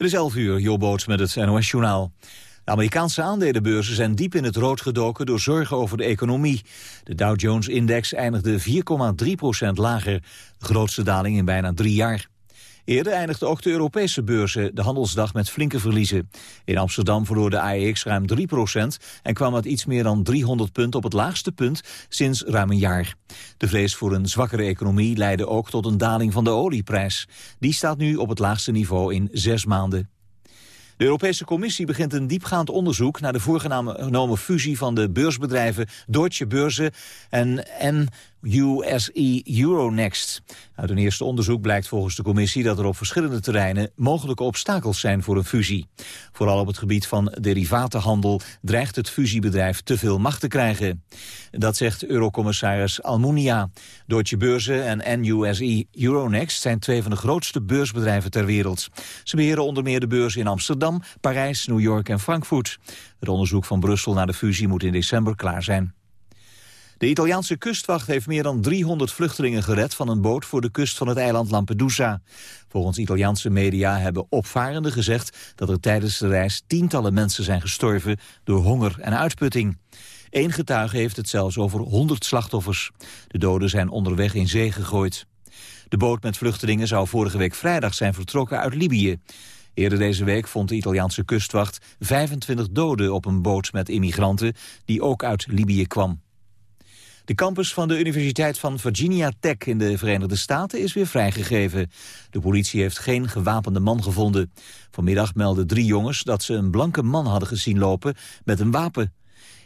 Het is 11 uur, Joboots met het NOS-journaal. De Amerikaanse aandelenbeurzen zijn diep in het rood gedoken door zorgen over de economie. De Dow Jones-index eindigde 4,3% lager, de grootste daling in bijna drie jaar. Eerder eindigde ook de Europese beurzen de handelsdag met flinke verliezen. In Amsterdam verloor de AEX ruim 3% en kwam het iets meer dan 300 punten op het laagste punt sinds ruim een jaar. De vrees voor een zwakkere economie leidde ook tot een daling van de olieprijs. Die staat nu op het laagste niveau in zes maanden. De Europese Commissie begint een diepgaand onderzoek naar de voorgenomen fusie van de beursbedrijven Deutsche Börse en USE Euronext. Uit een eerste onderzoek blijkt volgens de commissie dat er op verschillende terreinen mogelijke obstakels zijn voor een fusie. Vooral op het gebied van derivatenhandel dreigt het fusiebedrijf te veel macht te krijgen. Dat zegt eurocommissaris Almunia. Deutsche Börse en NUSE Euronext zijn twee van de grootste beursbedrijven ter wereld. Ze beheren onder meer de beurs in Amsterdam, Parijs, New York en Frankfurt. Het onderzoek van Brussel naar de fusie moet in december klaar zijn. De Italiaanse kustwacht heeft meer dan 300 vluchtelingen gered van een boot voor de kust van het eiland Lampedusa. Volgens Italiaanse media hebben opvarenden gezegd dat er tijdens de reis tientallen mensen zijn gestorven door honger en uitputting. Eén getuige heeft het zelfs over 100 slachtoffers. De doden zijn onderweg in zee gegooid. De boot met vluchtelingen zou vorige week vrijdag zijn vertrokken uit Libië. Eerder deze week vond de Italiaanse kustwacht 25 doden op een boot met immigranten die ook uit Libië kwam. De campus van de Universiteit van Virginia Tech in de Verenigde Staten is weer vrijgegeven. De politie heeft geen gewapende man gevonden. Vanmiddag meldden drie jongens dat ze een blanke man hadden gezien lopen met een wapen.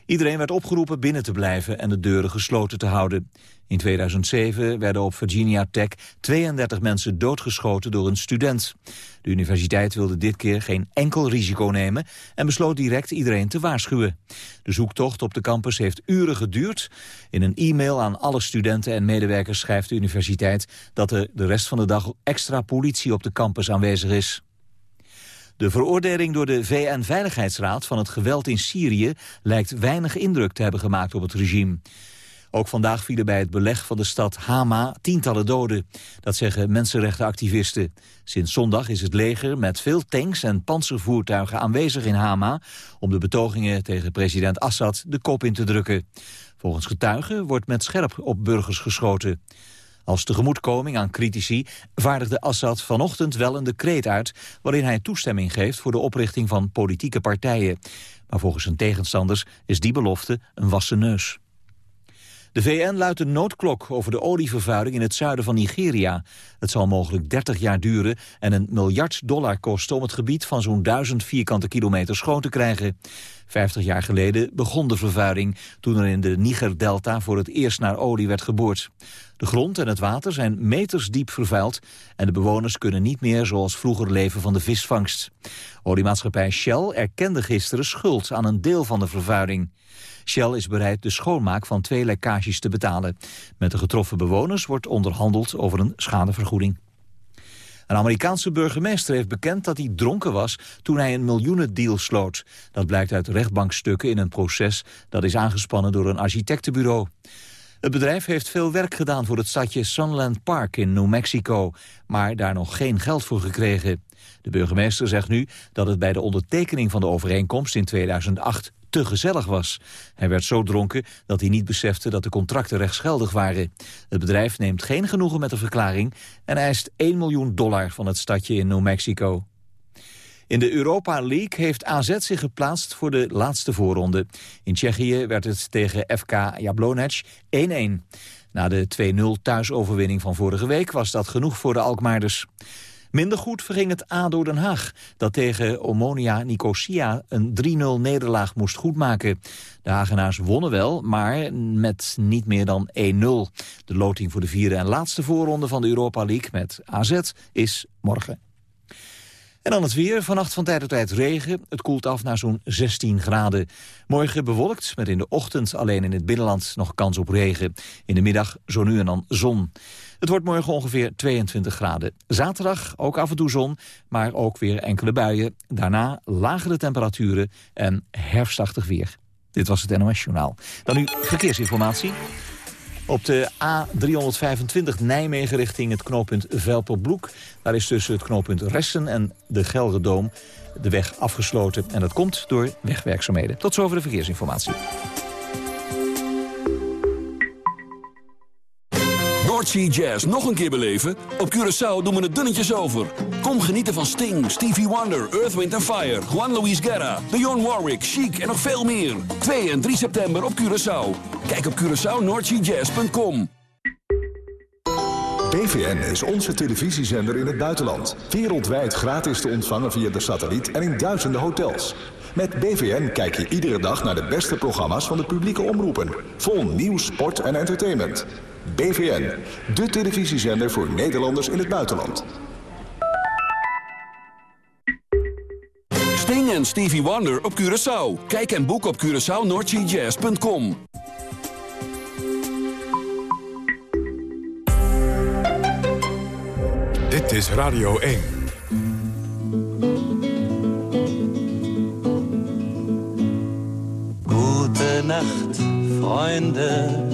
Iedereen werd opgeroepen binnen te blijven en de deuren gesloten te houden. In 2007 werden op Virginia Tech 32 mensen doodgeschoten door een student. De universiteit wilde dit keer geen enkel risico nemen en besloot direct iedereen te waarschuwen. De zoektocht op de campus heeft uren geduurd. In een e-mail aan alle studenten en medewerkers schrijft de universiteit dat er de rest van de dag extra politie op de campus aanwezig is. De veroordeling door de VN-veiligheidsraad van het geweld in Syrië lijkt weinig indruk te hebben gemaakt op het regime. Ook vandaag vielen bij het beleg van de stad Hama tientallen doden. Dat zeggen mensenrechtenactivisten. Sinds zondag is het leger met veel tanks en panzervoertuigen aanwezig in Hama... om de betogingen tegen president Assad de kop in te drukken. Volgens getuigen wordt met scherp op burgers geschoten. Als tegemoetkoming aan critici vaardigde Assad vanochtend wel een decreet uit... waarin hij toestemming geeft voor de oprichting van politieke partijen. Maar volgens zijn tegenstanders is die belofte een wassen neus. De VN luidt een noodklok over de olievervuiling in het zuiden van Nigeria. Het zal mogelijk 30 jaar duren en een miljard dollar kosten... om het gebied van zo'n duizend vierkante kilometer schoon te krijgen. Vijftig jaar geleden begon de vervuiling... toen er in de Niger-delta voor het eerst naar olie werd geboord. De grond en het water zijn meters diep vervuild... en de bewoners kunnen niet meer zoals vroeger leven van de visvangst. Oliemaatschappij Shell erkende gisteren schuld aan een deel van de vervuiling. Shell is bereid de schoonmaak van twee lekkages te betalen. Met de getroffen bewoners wordt onderhandeld over een schadevergoeding. Een Amerikaanse burgemeester heeft bekend dat hij dronken was toen hij een miljoenendeal sloot. Dat blijkt uit rechtbankstukken in een proces dat is aangespannen door een architectenbureau. Het bedrijf heeft veel werk gedaan voor het stadje Sunland Park in New Mexico, maar daar nog geen geld voor gekregen. De burgemeester zegt nu dat het bij de ondertekening van de overeenkomst in 2008 te gezellig was. Hij werd zo dronken dat hij niet besefte dat de contracten rechtsgeldig waren. Het bedrijf neemt geen genoegen met de verklaring en eist 1 miljoen dollar van het stadje in New Mexico. In de Europa League heeft AZ zich geplaatst voor de laatste voorronde. In Tsjechië werd het tegen FK Jablonec 1-1. Na de 2-0 thuisoverwinning van vorige week was dat genoeg voor de Alkmaarders. Minder goed verging het ADO Den Haag, dat tegen Omonia Nicosia een 3-0 nederlaag moest goedmaken. De Hagenaars wonnen wel, maar met niet meer dan 1-0. De loting voor de vierde en laatste voorronde van de Europa League met AZ is morgen. En dan het weer. Vannacht van tijd tot tijd regen. Het koelt af naar zo'n 16 graden. Morgen bewolkt, met in de ochtend alleen in het binnenland nog kans op regen. In de middag zo nu en dan zon. Het wordt morgen ongeveer 22 graden. Zaterdag ook af en toe zon, maar ook weer enkele buien. Daarna lagere temperaturen en herfstachtig weer. Dit was het NOS Journaal. Dan nu verkeersinformatie. Op de A325 Nijmegen richting het knooppunt Velperbroek. Daar is tussen het knooppunt Ressen en de Gelredoom de weg afgesloten. En dat komt door wegwerkzaamheden. Tot zover de verkeersinformatie. Noordsea Jazz nog een keer beleven? Op Curaçao doen we het dunnetjes over. Kom genieten van Sting, Stevie Wonder, Earth, Wind Fire... Juan Luis Guerra, Dionne Warwick, Chic en nog veel meer. 2 en 3 september op Curaçao. Kijk op CuraçaoNoordseaJazz.com. BVN is onze televisiezender in het buitenland. Wereldwijd gratis te ontvangen via de satelliet en in duizenden hotels. Met BVN kijk je iedere dag naar de beste programma's van de publieke omroepen. Vol nieuws, sport en entertainment. BVN, de televisiezender voor Nederlanders in het buitenland. Sting en Stevie Wonder op Curaçao. Kijk en boek op CuraçaoNoordseaJazz.com. Dit is Radio 1. Gute Nacht, Freunde.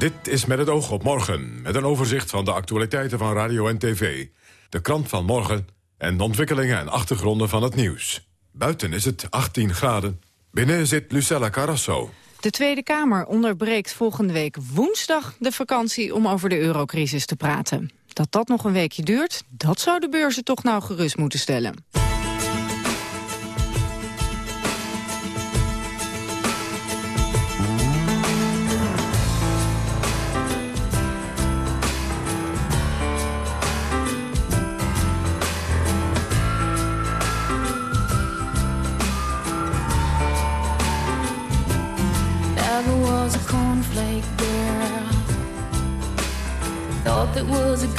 Dit is met het oog op morgen, met een overzicht van de actualiteiten van radio en tv. De krant van morgen en de ontwikkelingen en achtergronden van het nieuws. Buiten is het 18 graden. Binnen zit Lucella Carrasso. De Tweede Kamer onderbreekt volgende week woensdag de vakantie om over de eurocrisis te praten. Dat dat nog een weekje duurt, dat zou de beurzen toch nou gerust moeten stellen.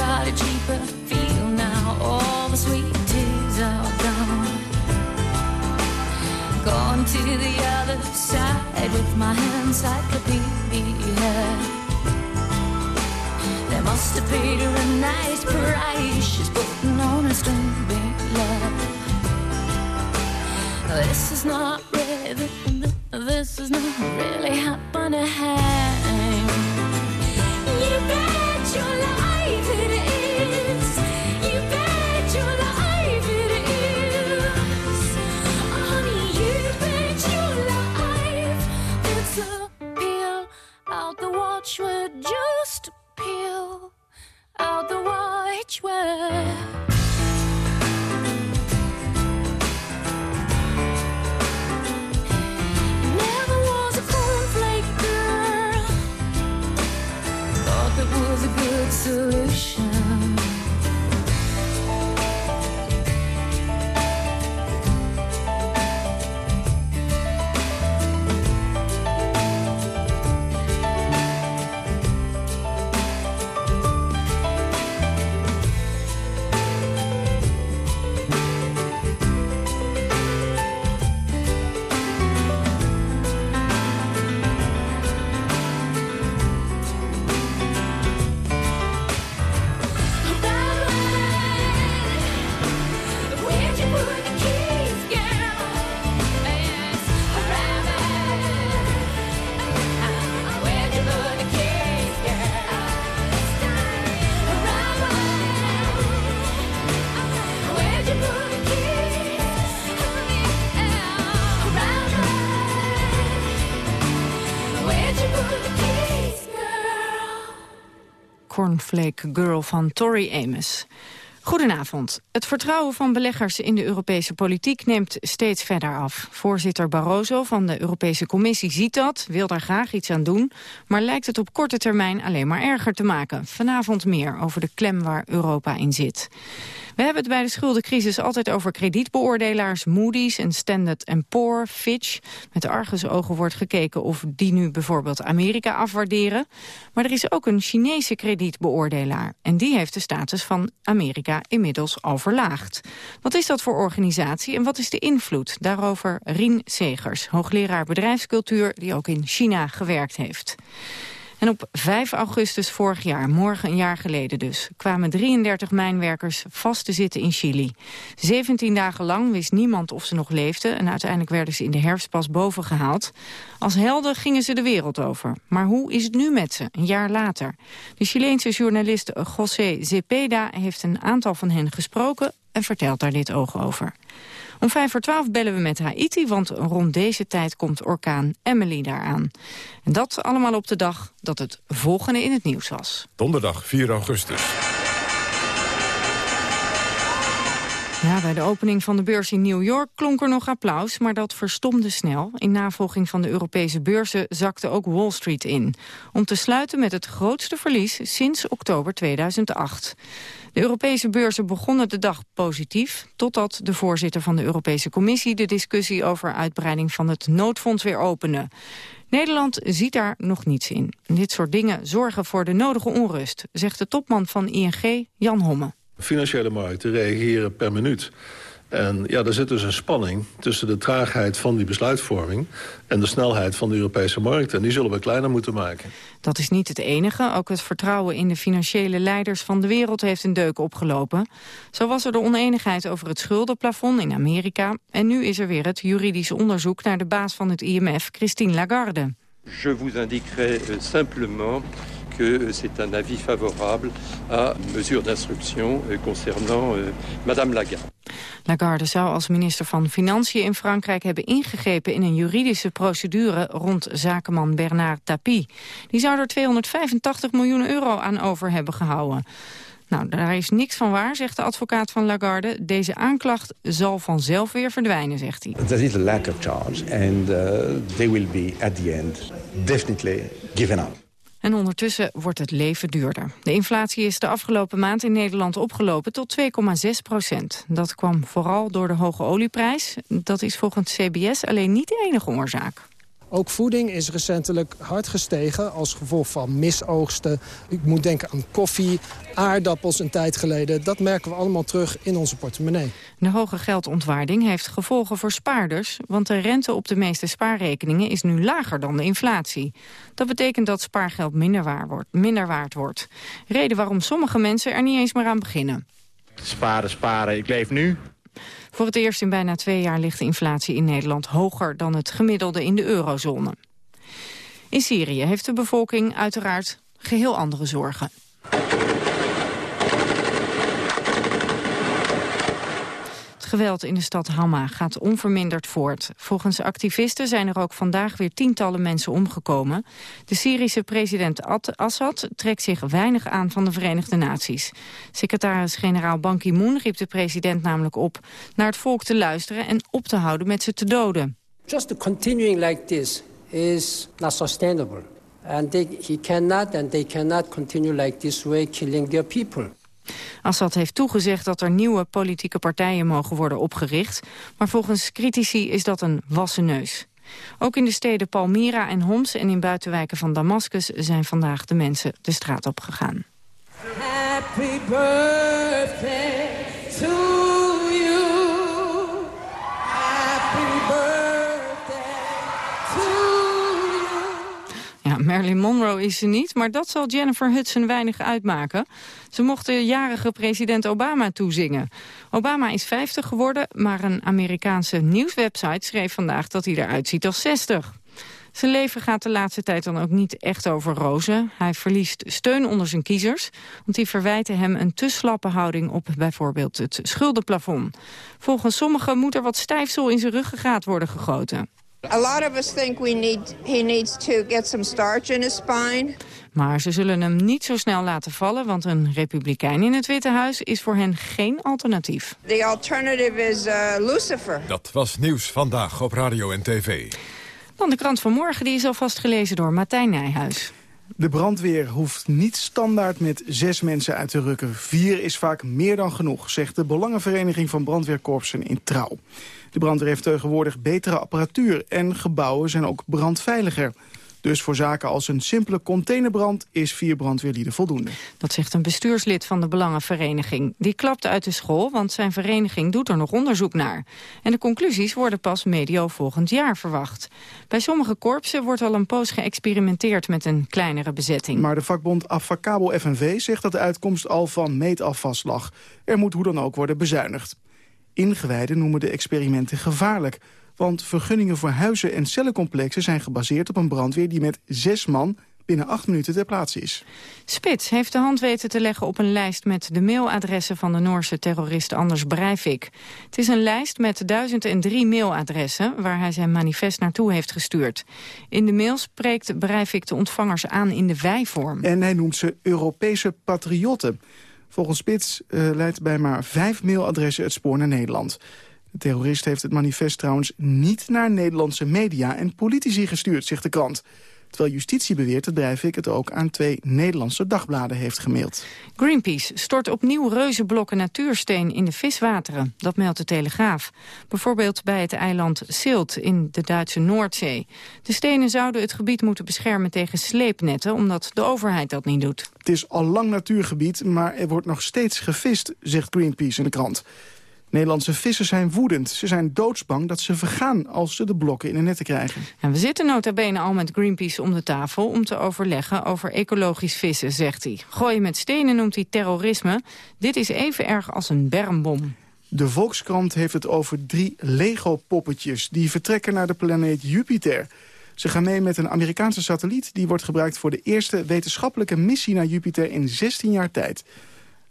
got a cheaper feel now. All the sweet tears are gone. Gone to the other side with my encyclopedia. They must have paid her a nice price. She's putting on a string love. This is not really, this is not really happening. You bet your life the watch would just peel out the watchware. Cornflake Girl van Tori Amos. Goedenavond. Het vertrouwen van beleggers in de Europese politiek neemt steeds verder af. Voorzitter Barroso van de Europese Commissie ziet dat, wil daar graag iets aan doen... maar lijkt het op korte termijn alleen maar erger te maken. Vanavond meer over de klem waar Europa in zit. We hebben het bij de schuldencrisis altijd over kredietbeoordelaars... Moody's en Standard Poor, Fitch. Met argusogen wordt gekeken of die nu bijvoorbeeld Amerika afwaarderen. Maar er is ook een Chinese kredietbeoordelaar. En die heeft de status van Amerika inmiddels al verlaagd. Wat is dat voor organisatie en wat is de invloed? Daarover Rien Segers, hoogleraar bedrijfscultuur... die ook in China gewerkt heeft. En op 5 augustus vorig jaar, morgen een jaar geleden dus... kwamen 33 mijnwerkers vast te zitten in Chili. 17 dagen lang wist niemand of ze nog leefden... en uiteindelijk werden ze in de herfst pas boven gehaald. Als helden gingen ze de wereld over. Maar hoe is het nu met ze, een jaar later? De Chileense journalist José Zepeda heeft een aantal van hen gesproken... en vertelt daar dit oog over. Om vijf voor twaalf bellen we met Haiti, want rond deze tijd komt orkaan Emily daaraan. En dat allemaal op de dag dat het volgende in het nieuws was. Donderdag 4 augustus. Ja, bij de opening van de beurs in New York klonk er nog applaus, maar dat verstomde snel. In navolging van de Europese beurzen zakte ook Wall Street in. Om te sluiten met het grootste verlies sinds oktober 2008. De Europese beurzen begonnen de dag positief... totdat de voorzitter van de Europese Commissie... de discussie over uitbreiding van het noodfonds weer opende. Nederland ziet daar nog niets in. Dit soort dingen zorgen voor de nodige onrust... zegt de topman van ING, Jan Homme. Financiële markten reageren per minuut. En ja, er zit dus een spanning tussen de traagheid van die besluitvorming... en de snelheid van de Europese markt. En die zullen we kleiner moeten maken. Dat is niet het enige. Ook het vertrouwen in de financiële leiders van de wereld heeft een deuk opgelopen. Zo was er de oneenigheid over het schuldenplafond in Amerika. En nu is er weer het juridisch onderzoek naar de baas van het IMF, Christine Lagarde. Je vous indiquerai euh, simplement que c'est un avis favorable à mesure d'instruction euh, concernant euh, Madame Lagarde. Lagarde zou als minister van Financiën in Frankrijk hebben ingegrepen in een juridische procedure rond zakenman Bernard Tapie. Die zou er 285 miljoen euro aan over hebben gehouden. Nou, daar is niks van waar, zegt de advocaat van Lagarde. Deze aanklacht zal vanzelf weer verdwijnen, zegt hij. There is a lack of charge and uh, they will be at the end definitely given up. En ondertussen wordt het leven duurder. De inflatie is de afgelopen maand in Nederland opgelopen tot 2,6 procent. Dat kwam vooral door de hoge olieprijs. Dat is volgens CBS alleen niet de enige oorzaak. Ook voeding is recentelijk hard gestegen als gevolg van misoogsten. Ik moet denken aan koffie, aardappels een tijd geleden. Dat merken we allemaal terug in onze portemonnee. De hoge geldontwaarding heeft gevolgen voor spaarders... want de rente op de meeste spaarrekeningen is nu lager dan de inflatie. Dat betekent dat spaargeld minder, waar wordt, minder waard wordt. Reden waarom sommige mensen er niet eens meer aan beginnen. Sparen, sparen, ik leef nu. Voor het eerst in bijna twee jaar ligt de inflatie in Nederland hoger dan het gemiddelde in de eurozone. In Syrië heeft de bevolking uiteraard geheel andere zorgen. Geweld in de stad Hama gaat onverminderd voort. Volgens activisten zijn er ook vandaag weer tientallen mensen omgekomen. De Syrische president Assad trekt zich weinig aan van de Verenigde Naties. Secretaris-generaal Ban Ki-moon riep de president namelijk op... naar het volk te luisteren en op te houden met ze te doden. Just continuing like this is not sustainable. And they, he cannot and they cannot continue like this way killing people. Assad heeft toegezegd dat er nieuwe politieke partijen mogen worden opgericht. Maar volgens critici is dat een wassen neus. Ook in de steden Palmyra en Homs en in buitenwijken van Damascus zijn vandaag de mensen de straat op gegaan. Marilyn Monroe is ze niet, maar dat zal Jennifer Hudson weinig uitmaken. Ze mocht de jarige president Obama toezingen. Obama is 50 geworden, maar een Amerikaanse nieuwswebsite schreef vandaag dat hij eruit ziet als 60. Zijn leven gaat de laatste tijd dan ook niet echt over rozen. Hij verliest steun onder zijn kiezers, want die verwijten hem een te slappe houding op bijvoorbeeld het schuldenplafond. Volgens sommigen moet er wat stijfsel in zijn ruggengraat worden gegoten. A lot of us think we need, he needs to get some starch in his spine. Maar ze zullen hem niet zo snel laten vallen, want een republikein in het Witte Huis is voor hen geen alternatief. The alternative is uh, Lucifer. Dat was nieuws vandaag op radio en tv. Dan de krant van morgen, die is alvast gelezen door Martijn Nijhuis. De brandweer hoeft niet standaard met zes mensen uit te rukken. Vier is vaak meer dan genoeg, zegt de Belangenvereniging van Brandweerkorpsen in Trouw. De brandweer heeft tegenwoordig betere apparatuur en gebouwen zijn ook brandveiliger. Dus voor zaken als een simpele containerbrand is vier brandweerlieden voldoende. Dat zegt een bestuurslid van de Belangenvereniging. Die klapte uit de school, want zijn vereniging doet er nog onderzoek naar. En de conclusies worden pas medio volgend jaar verwacht. Bij sommige korpsen wordt al een poos geëxperimenteerd met een kleinere bezetting. Maar de vakbond Afvakabel FNV zegt dat de uitkomst al van meet af vastlag. Er moet hoe dan ook worden bezuinigd. Ingewijden noemen de experimenten gevaarlijk want vergunningen voor huizen en cellencomplexen zijn gebaseerd op een brandweer die met zes man binnen acht minuten ter plaatse is. Spits heeft de hand weten te leggen op een lijst met de mailadressen van de Noorse terrorist Anders Breivik. Het is een lijst met 1003 mailadressen waar hij zijn manifest naartoe heeft gestuurd. In de mail spreekt Breivik de ontvangers aan in de wij-vorm. En hij noemt ze Europese patriotten. Volgens Spits uh, leidt bij maar vijf mailadressen het spoor naar Nederland. De terrorist heeft het manifest trouwens niet naar Nederlandse media en politici gestuurd, zegt de krant. Terwijl justitie beweert dat Breivik het ook aan twee Nederlandse dagbladen heeft gemaild. Greenpeace stort opnieuw reuzenblokken natuursteen in de viswateren. Dat meldt de Telegraaf. Bijvoorbeeld bij het eiland Silt in de Duitse Noordzee. De stenen zouden het gebied moeten beschermen tegen sleepnetten... omdat de overheid dat niet doet. Het is al lang natuurgebied, maar er wordt nog steeds gevist, zegt Greenpeace in de krant. Nederlandse vissers zijn woedend. Ze zijn doodsbang dat ze vergaan als ze de blokken in de netten krijgen. En we zitten nota bene al met Greenpeace om de tafel... om te overleggen over ecologisch vissen, zegt hij. Gooien met stenen noemt hij terrorisme. Dit is even erg als een bermbom. De Volkskrant heeft het over drie Lego-poppetjes... die vertrekken naar de planeet Jupiter... Ze gaan mee met een Amerikaanse satelliet... die wordt gebruikt voor de eerste wetenschappelijke missie naar Jupiter in 16 jaar tijd.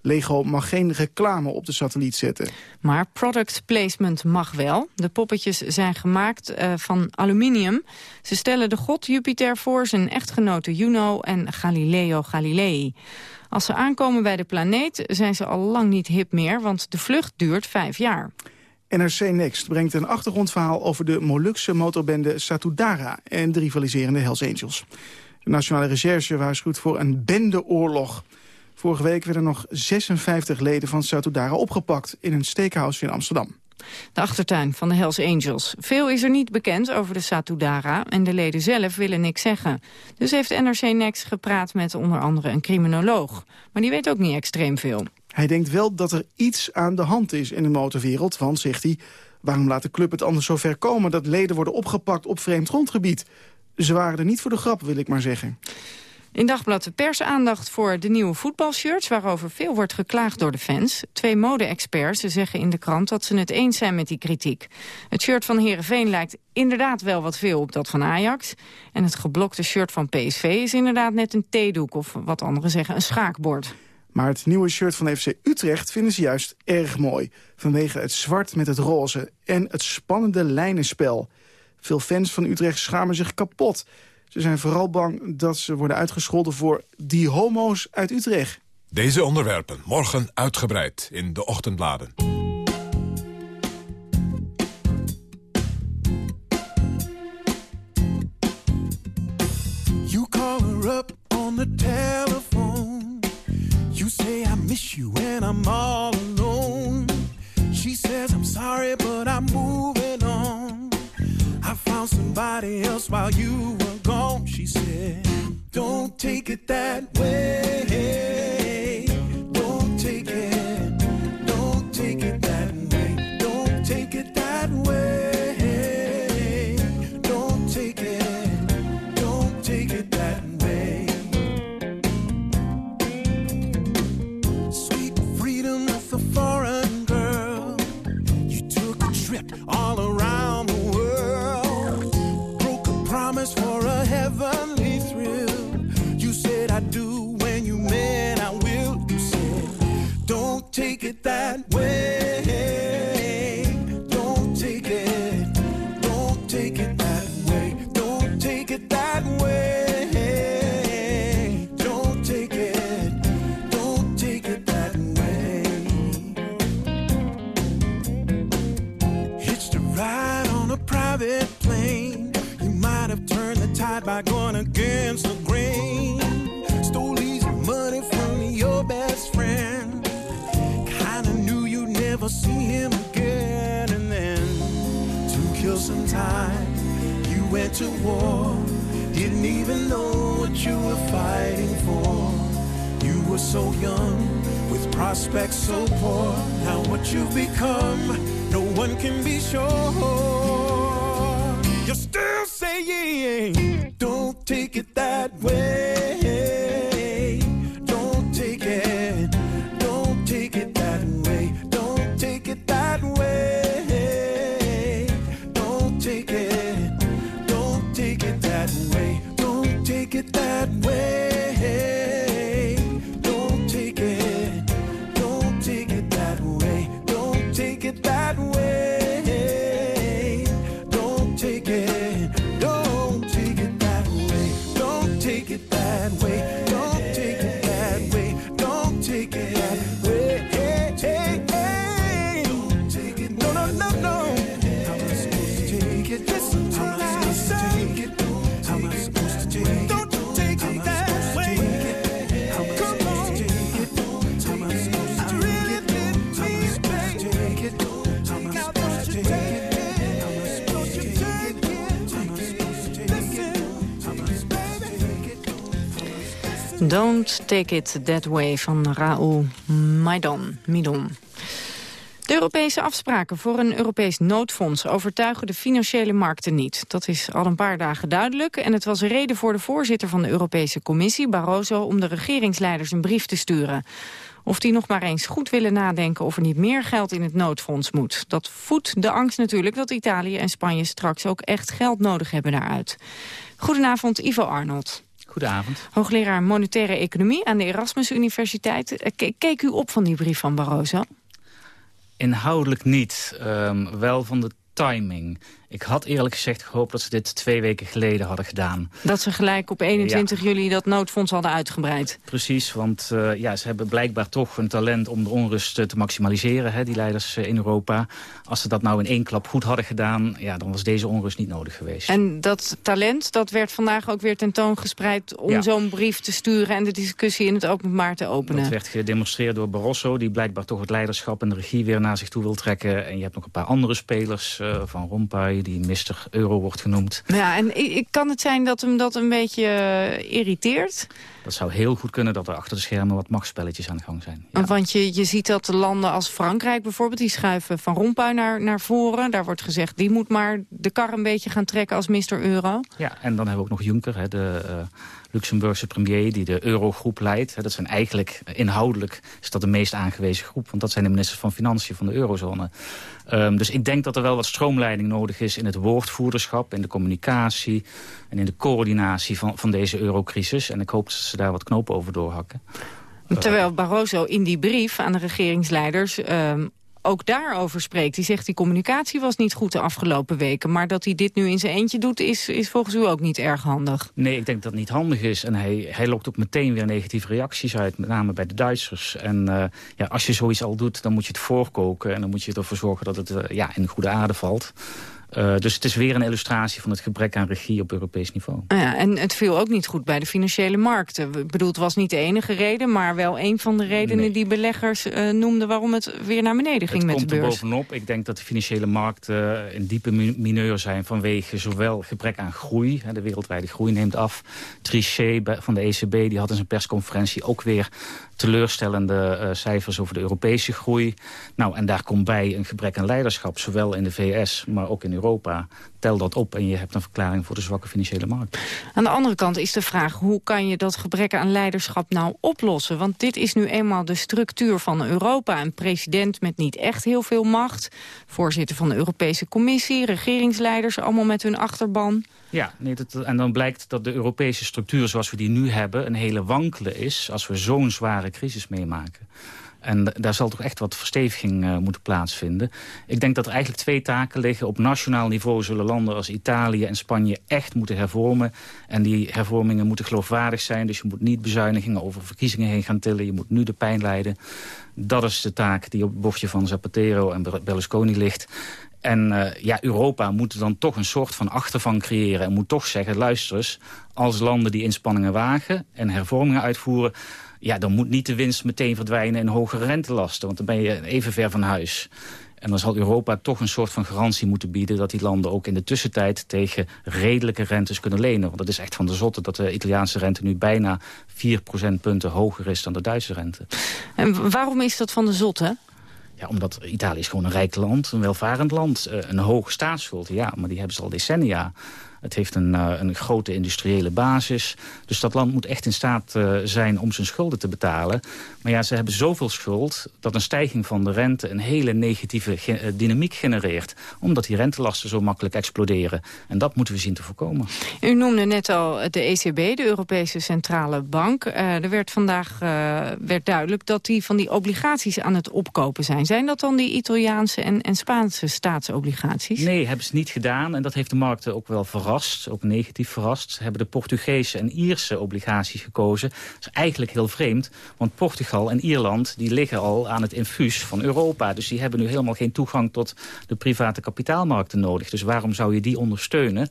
Lego mag geen reclame op de satelliet zetten. Maar product placement mag wel. De poppetjes zijn gemaakt uh, van aluminium. Ze stellen de god Jupiter voor, zijn echtgenoten Juno en Galileo Galilei. Als ze aankomen bij de planeet zijn ze al lang niet hip meer... want de vlucht duurt vijf jaar. NRC Next brengt een achtergrondverhaal over de Molukse motorbende Satudara... en de rivaliserende Hells Angels. De Nationale Recherche waarschuwt voor een bendeoorlog... Vorige week werden nog 56 leden van Satudara opgepakt in een steakhouse in Amsterdam. De achtertuin van de Hells Angels. Veel is er niet bekend over de Satudara en de leden zelf willen niks zeggen. Dus heeft NRC Next gepraat met onder andere een criminoloog. Maar die weet ook niet extreem veel. Hij denkt wel dat er iets aan de hand is in de motorwereld, want, zegt hij... waarom laat de club het anders zo ver komen dat leden worden opgepakt op vreemd grondgebied? Ze waren er niet voor de grap, wil ik maar zeggen. In Dagblad de Pers aandacht voor de nieuwe voetbalshirts... waarover veel wordt geklaagd door de fans. Twee mode-experts zeggen in de krant dat ze het eens zijn met die kritiek. Het shirt van Herenveen lijkt inderdaad wel wat veel op dat van Ajax. En het geblokte shirt van PSV is inderdaad net een theedoek... of wat anderen zeggen een schaakbord. Maar het nieuwe shirt van FC Utrecht vinden ze juist erg mooi. Vanwege het zwart met het roze en het spannende lijnenspel. Veel fans van Utrecht schamen zich kapot... Ze zijn vooral bang dat ze worden uitgescholden voor die homo's uit Utrecht. Deze onderwerpen morgen uitgebreid in de ochtendbladen. You call her up on the telephone. You say I miss you and I'm all alone. She says I'm sorry but I'm moving on. I found somebody else while you were gone, she said. Don't take it that way. Against the grain. Stole easy money from your best friend. Kinda knew you'd never see him again. And then, to kill some time, you went to war. Didn't even know what you were fighting for. You were so young, with prospects so poor. Now what you've become, no one can be sure. You're still it that way. Don't Take It That Way van Raoul Maidan. Midon. De Europese afspraken voor een Europees noodfonds overtuigen de financiële markten niet. Dat is al een paar dagen duidelijk en het was reden voor de voorzitter van de Europese Commissie, Barroso, om de regeringsleiders een brief te sturen. Of die nog maar eens goed willen nadenken of er niet meer geld in het noodfonds moet. Dat voedt de angst natuurlijk dat Italië en Spanje straks ook echt geld nodig hebben daaruit. Goedenavond, Ivo Arnold. Goedenavond. Hoogleraar Monetaire Economie aan de Erasmus Universiteit. Eh, ke- Keek u op van die brief van Barroso? Inhoudelijk niet, ehm, wel van de timing. Ik had eerlijk gezegd gehoopt dat ze dit twee weken geleden hadden gedaan. Dat ze gelijk op 21 juli dat noodfonds hadden uitgebreid. Precies, want eh, ja, ze hebben blijkbaar toch een talent om de onrust eh, te maximaliseren, hè, die leiders eh, in Europa. Als ze dat nou in één klap goed hadden gedaan, ja, dan was deze onrust niet nodig geweest. En dat talent, dat werd vandaag ook weer tentoongespreid... om Ja. zo'n brief te sturen en de discussie in het openbaar te openen. Dat werd gedemonstreerd door Barroso, die blijkbaar toch het leiderschap en de regie weer naar zich toe wil trekken. En je hebt nog een paar andere spelers, Van Rompuy, die Mr. Euro wordt genoemd. Ja, en kan het zijn dat hem dat een beetje eh, irriteert? Dat zou heel goed kunnen dat er achter de schermen wat machtsspelletjes aan de gang zijn. Want je, je ziet dat de landen als Frankrijk bijvoorbeeld... die schuiven Van Rompuy naar, naar voren. Daar wordt gezegd, die moet maar de kar een beetje gaan trekken als Mr. Euro. Ja, en dan hebben we ook nog Juncker, hè, de eh, Luxemburgse premier die de eurogroep leidt. Dat zijn eigenlijk, eh, inhoudelijk is dat de meest aangewezen groep. Want dat zijn de ministers van Financiën van de eurozone. Ehm, dus ik denk dat er wel wat stroomleiding nodig is in het woordvoerderschap, in de communicatie en in de coördinatie van, van deze eurocrisis. En ik hoop dat ze daar wat knopen over doorhakken. Terwijl Barroso in die brief aan de regeringsleiders... ehm, ook daarover spreekt. Die zegt die communicatie was niet goed de afgelopen weken. Maar dat hij dit nu in zijn eentje doet is, is volgens u ook niet erg handig. Nee, ik denk dat het niet handig is. En hij, hij lokt ook meteen weer negatieve reacties uit, met name bij de Duitsers. En eh, ja, als je zoiets al doet, dan moet je het voorkoken. En dan moet je ervoor zorgen dat het eh, ja, in goede aarde valt. Eh, dus het is weer een illustratie van het gebrek aan regie op Europees niveau. Nou Ja, en het viel ook niet goed bij de financiële markten. Ik bedoel, het was niet de enige reden, maar wel een van de redenen die beleggers eh, noemden waarom het weer naar beneden ging met komt de er beurs. bovenop. Ik denk dat de financiële markten uh, in diepe mi- mineur zijn... vanwege zowel gebrek aan groei, hè, de wereldwijde groei neemt af. Trichet van de ECB die had in zijn persconferentie ook weer teleurstellende uh, cijfers over de Europese groei. Nou, en daar komt bij een gebrek aan leiderschap, zowel in de VS, maar ook in Europa. Tel dat op en je hebt een verklaring voor de zwakke financiële markt. Aan de andere kant is de vraag, hoe kan je dat gebrek aan leiderschap nou oplossen? Want dit is nu eenmaal de structuur van Europa. Een president met niet echt heel veel macht. Voorzitter van de Europese Commissie, regeringsleiders, allemaal met hun achterban. Ja, nee, dat, en dan blijkt dat de Europese structuur zoals we die nu hebben... een hele wankele is als we zo'n zware crisis meemaken. En daar zal toch echt wat versteviging uh, moeten plaatsvinden. Ik denk dat er eigenlijk twee taken liggen. Op nationaal niveau zullen landen als Italië en Spanje echt moeten hervormen. En die hervormingen moeten geloofwaardig zijn. Dus je moet niet bezuinigingen over verkiezingen heen gaan tillen. Je moet nu de pijn leiden. Dat is de taak die op het bordje van Zapatero en Berlusconi ligt. En uh, ja, Europa moet dan toch een soort van achtervang creëren... en moet toch zeggen, luister eens, als landen die inspanningen wagen... en hervormingen uitvoeren... ja, dan moet niet de winst meteen verdwijnen in hogere rentelasten... want dan ben je even ver van huis. En dan zal Europa toch een soort van garantie moeten bieden... dat die landen ook in de tussentijd tegen redelijke rentes kunnen lenen. Want het is echt van de zotte dat de Italiaanse rente nu bijna 4 procentpunten hoger is dan de Duitse rente. En waarom is dat van de zotte? Ja, omdat Italië is gewoon een rijk land, een welvarend land. Eh, een hoge staatsschuld, ja, maar die hebben ze al decennia. Het heeft een, uh, een grote industriële basis. Dus dat land moet echt in staat uh, zijn om zijn schulden te betalen. Maar ja, ze hebben zoveel schuld dat een stijging van de rente... een hele negatieve ge uh, dynamiek genereert. Omdat die rentelasten zo makkelijk exploderen. En dat moeten we zien te voorkomen. U noemde net al de ECB, de Europese Centrale Bank. er werd vandaag werd duidelijk dat die van die obligaties aan het opkopen zijn. Zijn dat dan die Italiaanse en, en Spaanse staatsobligaties? Nee, hebben ze niet gedaan. En dat heeft de markten ook wel verrast ook negatief verrast. Hebben de Portugese en Ierse obligaties gekozen. Dat is eigenlijk heel vreemd, want Portugal en Ierland... die liggen al aan het infuus van Europa. Dus die hebben nu helemaal geen toegang tot de private kapitaalmarkten nodig. Dus waarom zou je die ondersteunen?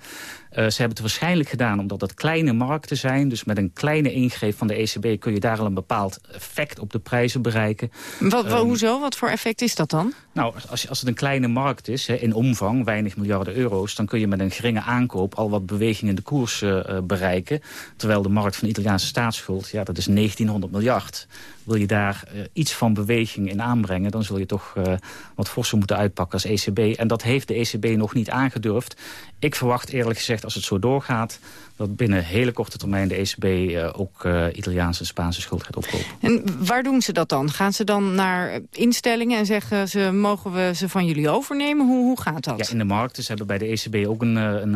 Uh, ze hebben het waarschijnlijk gedaan omdat het kleine markten zijn. Dus met een kleine ingreep van de ECB kun je daar al een bepaald effect op de prijzen bereiken. Wat, um, hoezo? Wat voor effect is dat dan? Nou, als, als het een kleine markt is, hè, in omvang, weinig miljarden euro's... dan kun je met een geringe aankoop al wat beweging in de koers uh, bereiken. Terwijl de markt van de Italiaanse staatsschuld, ja, dat is 1900 miljard. Wil je daar uh, iets van beweging in aanbrengen... dan zul je toch uh, wat forser moeten uitpakken als ECB. En dat heeft de ECB nog niet aangedurfd. Ik verwacht eerlijk gezegd, als het zo doorgaat... dat binnen hele korte termijn de ECB uh, ook uh, Italiaanse en Spaanse schuld gaat opkopen. En waar doen ze dat dan? Gaan ze dan naar instellingen en zeggen... ze mogen we ze van jullie overnemen? Hoe, hoe gaat dat? Ja, in de markten. Ze hebben bij de ECB ook een, een,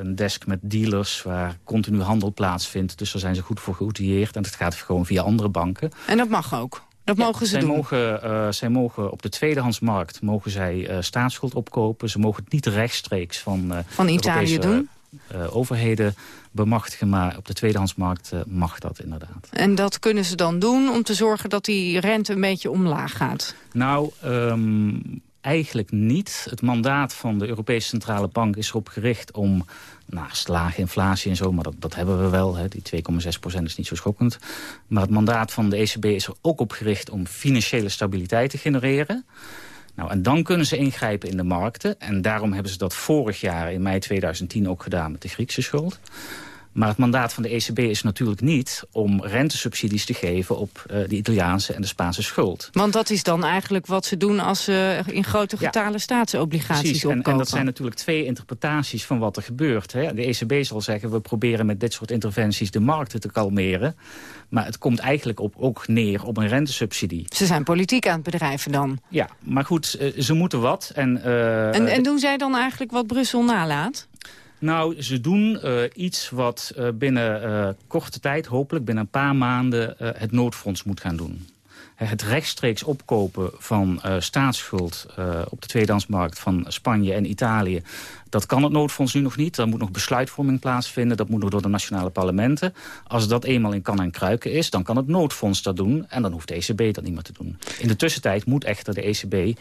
een desk met dealers... waar continu handel plaatsvindt. Dus daar zijn ze goed voor geoutilleerd. En dat gaat gewoon via andere banken. En dat mag ook? Dat ja, mogen ze zij doen? Mogen, uh, zij mogen op de tweedehandsmarkt mogen zij uh, staatsschuld opkopen. Ze mogen het niet rechtstreeks van, uh, van Italië doen? Overheden bemachtigen. Maar op de tweedehandsmarkt mag dat inderdaad. En dat kunnen ze dan doen om te zorgen dat die rente een beetje omlaag gaat? Nou, um, eigenlijk niet. Het mandaat van de Europese Centrale Bank is erop gericht om naast lage inflatie en zo, maar dat, dat hebben we wel. Hè. Die 2,6 procent is niet zo schokkend. Maar het mandaat van de ECB is er ook op gericht om financiële stabiliteit te genereren. Nou, en dan kunnen ze ingrijpen in de markten. En daarom hebben ze dat vorig jaar in mei 2010 ook gedaan met de Griekse schuld. Maar het mandaat van de ECB is natuurlijk niet om rentesubsidies te geven op uh, de Italiaanse en de Spaanse schuld. Want dat is dan eigenlijk wat ze doen als ze in grote getalen ja, staatsobligaties precies. opkopen. En, en dat zijn natuurlijk twee interpretaties van wat er gebeurt. Hè. De ECB zal zeggen, we proberen met dit soort interventies de markten te kalmeren. Maar het komt eigenlijk op, ook neer op een rentesubsidie. Ze zijn politiek aan het bedrijven dan. Ja, maar goed, uh, ze moeten wat. En, uh, en, en doen zij dan eigenlijk wat Brussel nalaat? Nou, ze doen uh, iets wat uh, binnen uh, korte tijd, hopelijk binnen een paar maanden, het noodfonds moet gaan doen. Het rechtstreeks opkopen van staatsschuld op de tweedehandsmarkt van Spanje en Italië... Dat kan het noodfonds nu nog niet. Er moet nog besluitvorming plaatsvinden. Dat moet nog door de nationale parlementen. Als dat eenmaal in kan en kruiken is, dan kan het noodfonds dat doen. En dan hoeft de ECB dat niet meer te doen. In de tussentijd moet echter de ECB,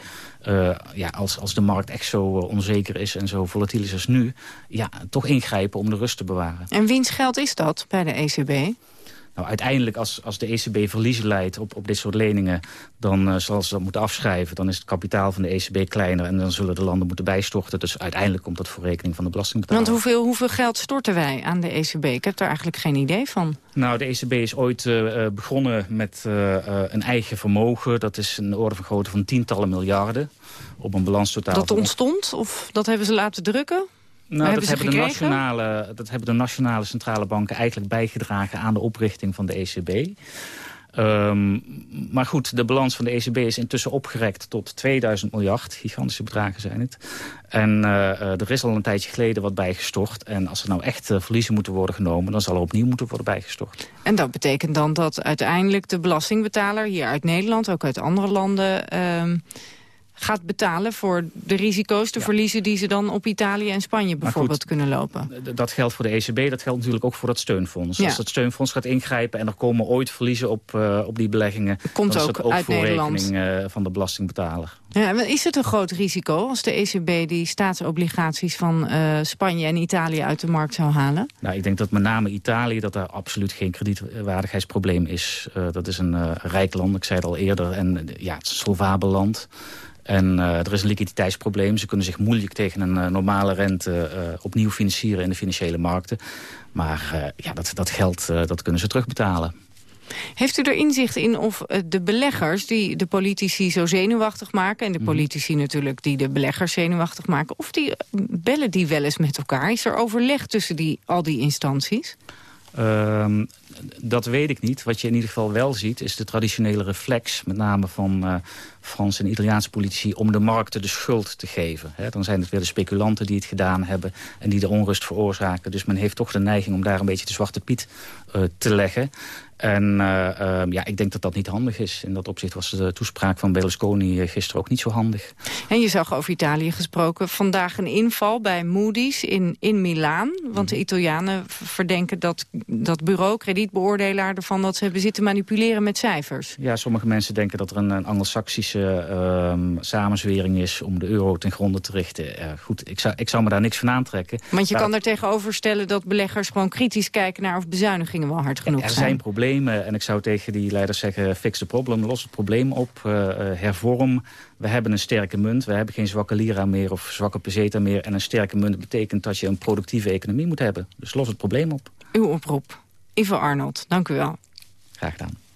uh, ja, als, als de markt echt zo onzeker is en zo volatiel is als nu, ja, toch ingrijpen om de rust te bewaren. En wiens geld is dat bij de ECB? Nou, uiteindelijk als, als de ECB verliezen leidt op, op dit soort leningen... dan uh, zal ze dat moeten afschrijven. Dan is het kapitaal van de ECB kleiner... en dan zullen de landen moeten bijstorten. Dus uiteindelijk komt dat voor rekening van de belastingbetaler. Want hoeveel, hoeveel geld storten wij aan de ECB? Ik heb daar eigenlijk geen idee van. Nou, de ECB is ooit uh, begonnen met uh, een eigen vermogen. Dat is een orde van grootte van tientallen miljarden. Op een balanstotaal. Dat ontstond? Of dat hebben ze laten drukken? Nou, dat hebben, de nationale, dat hebben de nationale centrale banken eigenlijk bijgedragen aan de oprichting van de ECB. Um, maar goed, de balans van de ECB is intussen opgerekt tot 2000 miljard. Gigantische bedragen zijn het. En uh, er is al een tijdje geleden wat bijgestort. En als er nou echt uh, verliezen moeten worden genomen... dan zal er opnieuw moeten worden bijgestort. En dat betekent dan dat uiteindelijk de belastingbetaler... hier uit Nederland, ook uit andere landen... Uh, gaat betalen voor de risico's, de verliezen die ze dan op Italië en Spanje bijvoorbeeld kunnen lopen. Dat geldt voor de ECB, dat geldt natuurlijk ook voor dat steunfonds. Ja. Als dat steunfonds gaat ingrijpen en er komen ooit verliezen op, eh, op die beleggingen... Komt dan is ook dat ook uit voor Nederland. rekening eh, van de belastingbetaler. Ja, maar is het een groot risico als de ECB die staatsobligaties van eh, Spanje en Italië uit de markt zou halen? Nou, ik denk dat met name Italië dat daar absoluut geen kredietwaardigheidsprobleem is. Dat is een rijk land, ik zei het al eerder. En ja, het is een solvabel land. En eh, er is een liquiditeitsprobleem. Ze kunnen zich moeilijk tegen een eh, normale rente eh, opnieuw financieren in de financiële markten. Maar ja, dat, dat geld dat kunnen ze terugbetalen. Heeft u er inzicht in of de beleggers die de politici zo zenuwachtig maken... en de politici natuurlijk die de beleggers zenuwachtig maken... of die bellen die wel eens met elkaar? Is er overleg tussen die, al die instanties? Ehm, dat weet ik niet. Wat je in ieder geval wel ziet is de traditionele reflex... met name van eh, Franse en Italiaanse politici... om de markten de schuld te geven. Dan zijn het weer de speculanten die het gedaan hebben... en die de onrust veroorzaken. Dus men heeft toch de neiging om daar een beetje de zwarte piet eh, te leggen. En eh, ehm, ja, ik denk dat dat niet handig is. In dat opzicht was de toespraak van Berlusconi eh, gisteren ook niet zo handig. En je zag over Italië gesproken vandaag een inval bij Moody's in, in Milaan. Want de Italianen v- verdenken dat, dat bureau, kredietbeoordelaar ervan... dat ze hebben zitten manipuleren met cijfers. Ja, sommige mensen denken dat er een, een anglo-saxische ehm, samenzwering is... om de euro ten gronde te richten. Goed, ik zou, ik zou me daar niks van aantrekken. Want je Maar kan er tegenover stellen dat beleggers gewoon kritisch kijken... naar of bezuinigingen wel hard genoeg Er zijn. zijn problemen en ik zou tegen die leiders zeggen... fix the problem, los het probleem op, eh, eh, hervorm. We hebben een sterke munt, we hebben geen zwakke lira meer... of zwakke peseta meer. En een sterke munt betekent dat je een productieve economie moet hebben. Dus los het probleem op. Uw oproep. Ivo Arnold, dank u wel. Graag gedaan.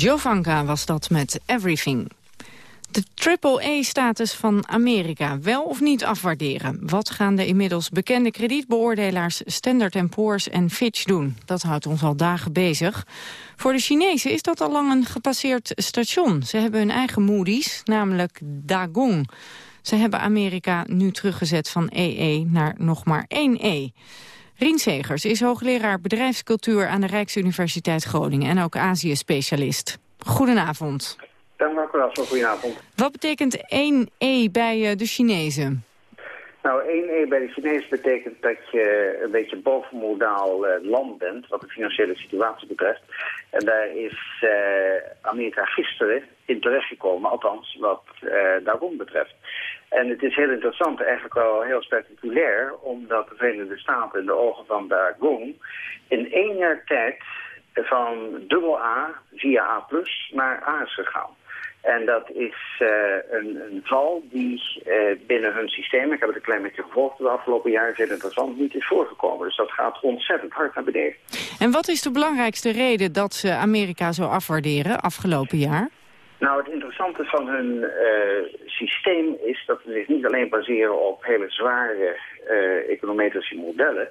Jovanka was dat met Everything. De triple-E-status van Amerika wel of niet afwaarderen? Wat gaan de inmiddels bekende kredietbeoordelaars Standard Poor's en Fitch doen? Dat houdt ons al dagen bezig. Voor de Chinezen is dat al lang een gepasseerd station. Ze hebben hun eigen Moody's, namelijk Dagong. Ze hebben Amerika nu teruggezet van EE naar nog maar 1E. Rien Segers is hoogleraar bedrijfscultuur aan de Rijksuniversiteit Groningen... en ook Azië-specialist. Goedenavond. Dank u wel, goedenavond. Wat betekent 1E bij eh, de Chinezen? Nou, 1E bij de Chinezen betekent dat je een beetje bovenmodaal uh, land bent, wat de financiële situatie betreft. En daar is uh, Amerika gisteren in terechtgekomen, althans wat uh, daarom betreft. En het is heel interessant, eigenlijk wel heel spectaculair, omdat de Verenigde Staten in de ogen van Dagong in één jaar tijd van dubbel A via A plus naar A is gegaan. En dat is uh, een, een, val die uh, binnen hun systeem, ik heb het een klein beetje gevolgd de afgelopen jaren, heel interessant, niet is voorgekomen. Dus dat gaat ontzettend hard naar beneden. En wat is de belangrijkste reden dat ze Amerika zo afwaarderen afgelopen jaar? Nou, het interessante van hun uh, systeem is dat ze zich niet alleen baseren op hele zware econometrische modellen,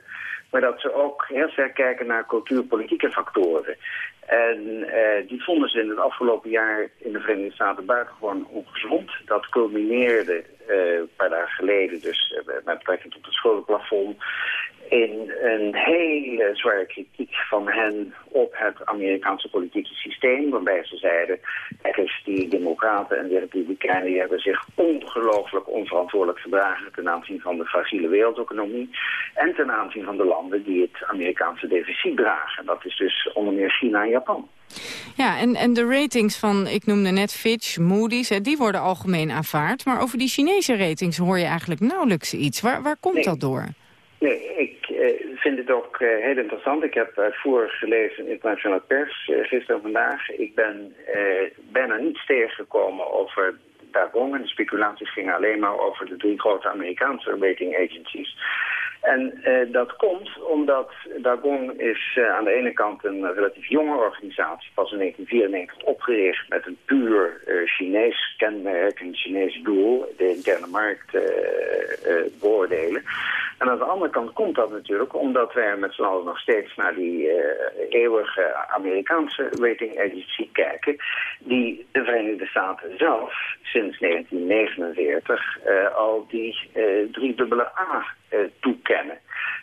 maar dat ze ook heel sterk kijken naar cultuurpolitieke factoren. En uh, die vonden ze in het afgelopen jaar in de Verenigde Staten buitengewoon ongezond. Dat culmineerde een paar dagen geleden dus met betrekking tot het schuldenplafond in een hele zware kritiek van hen op het Amerikaanse politieke systeem. Waarbij ze zeiden, is die democraten en de republikeinen die hebben zich ongelooflijk onverantwoordelijk gedragen ten aanzien van de fragiele wereldeconomie. En ten aanzien van de landen die het Amerikaanse deficit dragen. Dat is dus onder meer China en Japan. Ja, en, en de ratings van, ik noemde net Fitch, Moody's, hè, die worden algemeen aanvaard. Maar over die Chinese ratings hoor je eigenlijk nauwelijks iets. Waar, waar komt nee. dat door? Nee, ik vind het ook uh, heel interessant. Ik heb uitvoerig gelezen in internationale pers, uh, gisteren en vandaag. Ik ben bijna niets tegengekomen over Dagong. En de speculaties gingen alleen maar over de drie grote Amerikaanse rating agencies. En uh, dat komt omdat Dagong is uh, aan de ene kant een relatief jonge organisatie, pas in 1994 opgericht met een puur uh, Chinees kenmerk, een Chinees doel, de interne markt beoordelen. En aan de andere kant komt dat natuurlijk omdat wij met z'n allen nog steeds naar die eeuwige Amerikaanse rating agency kijken, die de Verenigde Staten zelf sinds 1949 al die driedubbele A toekennen.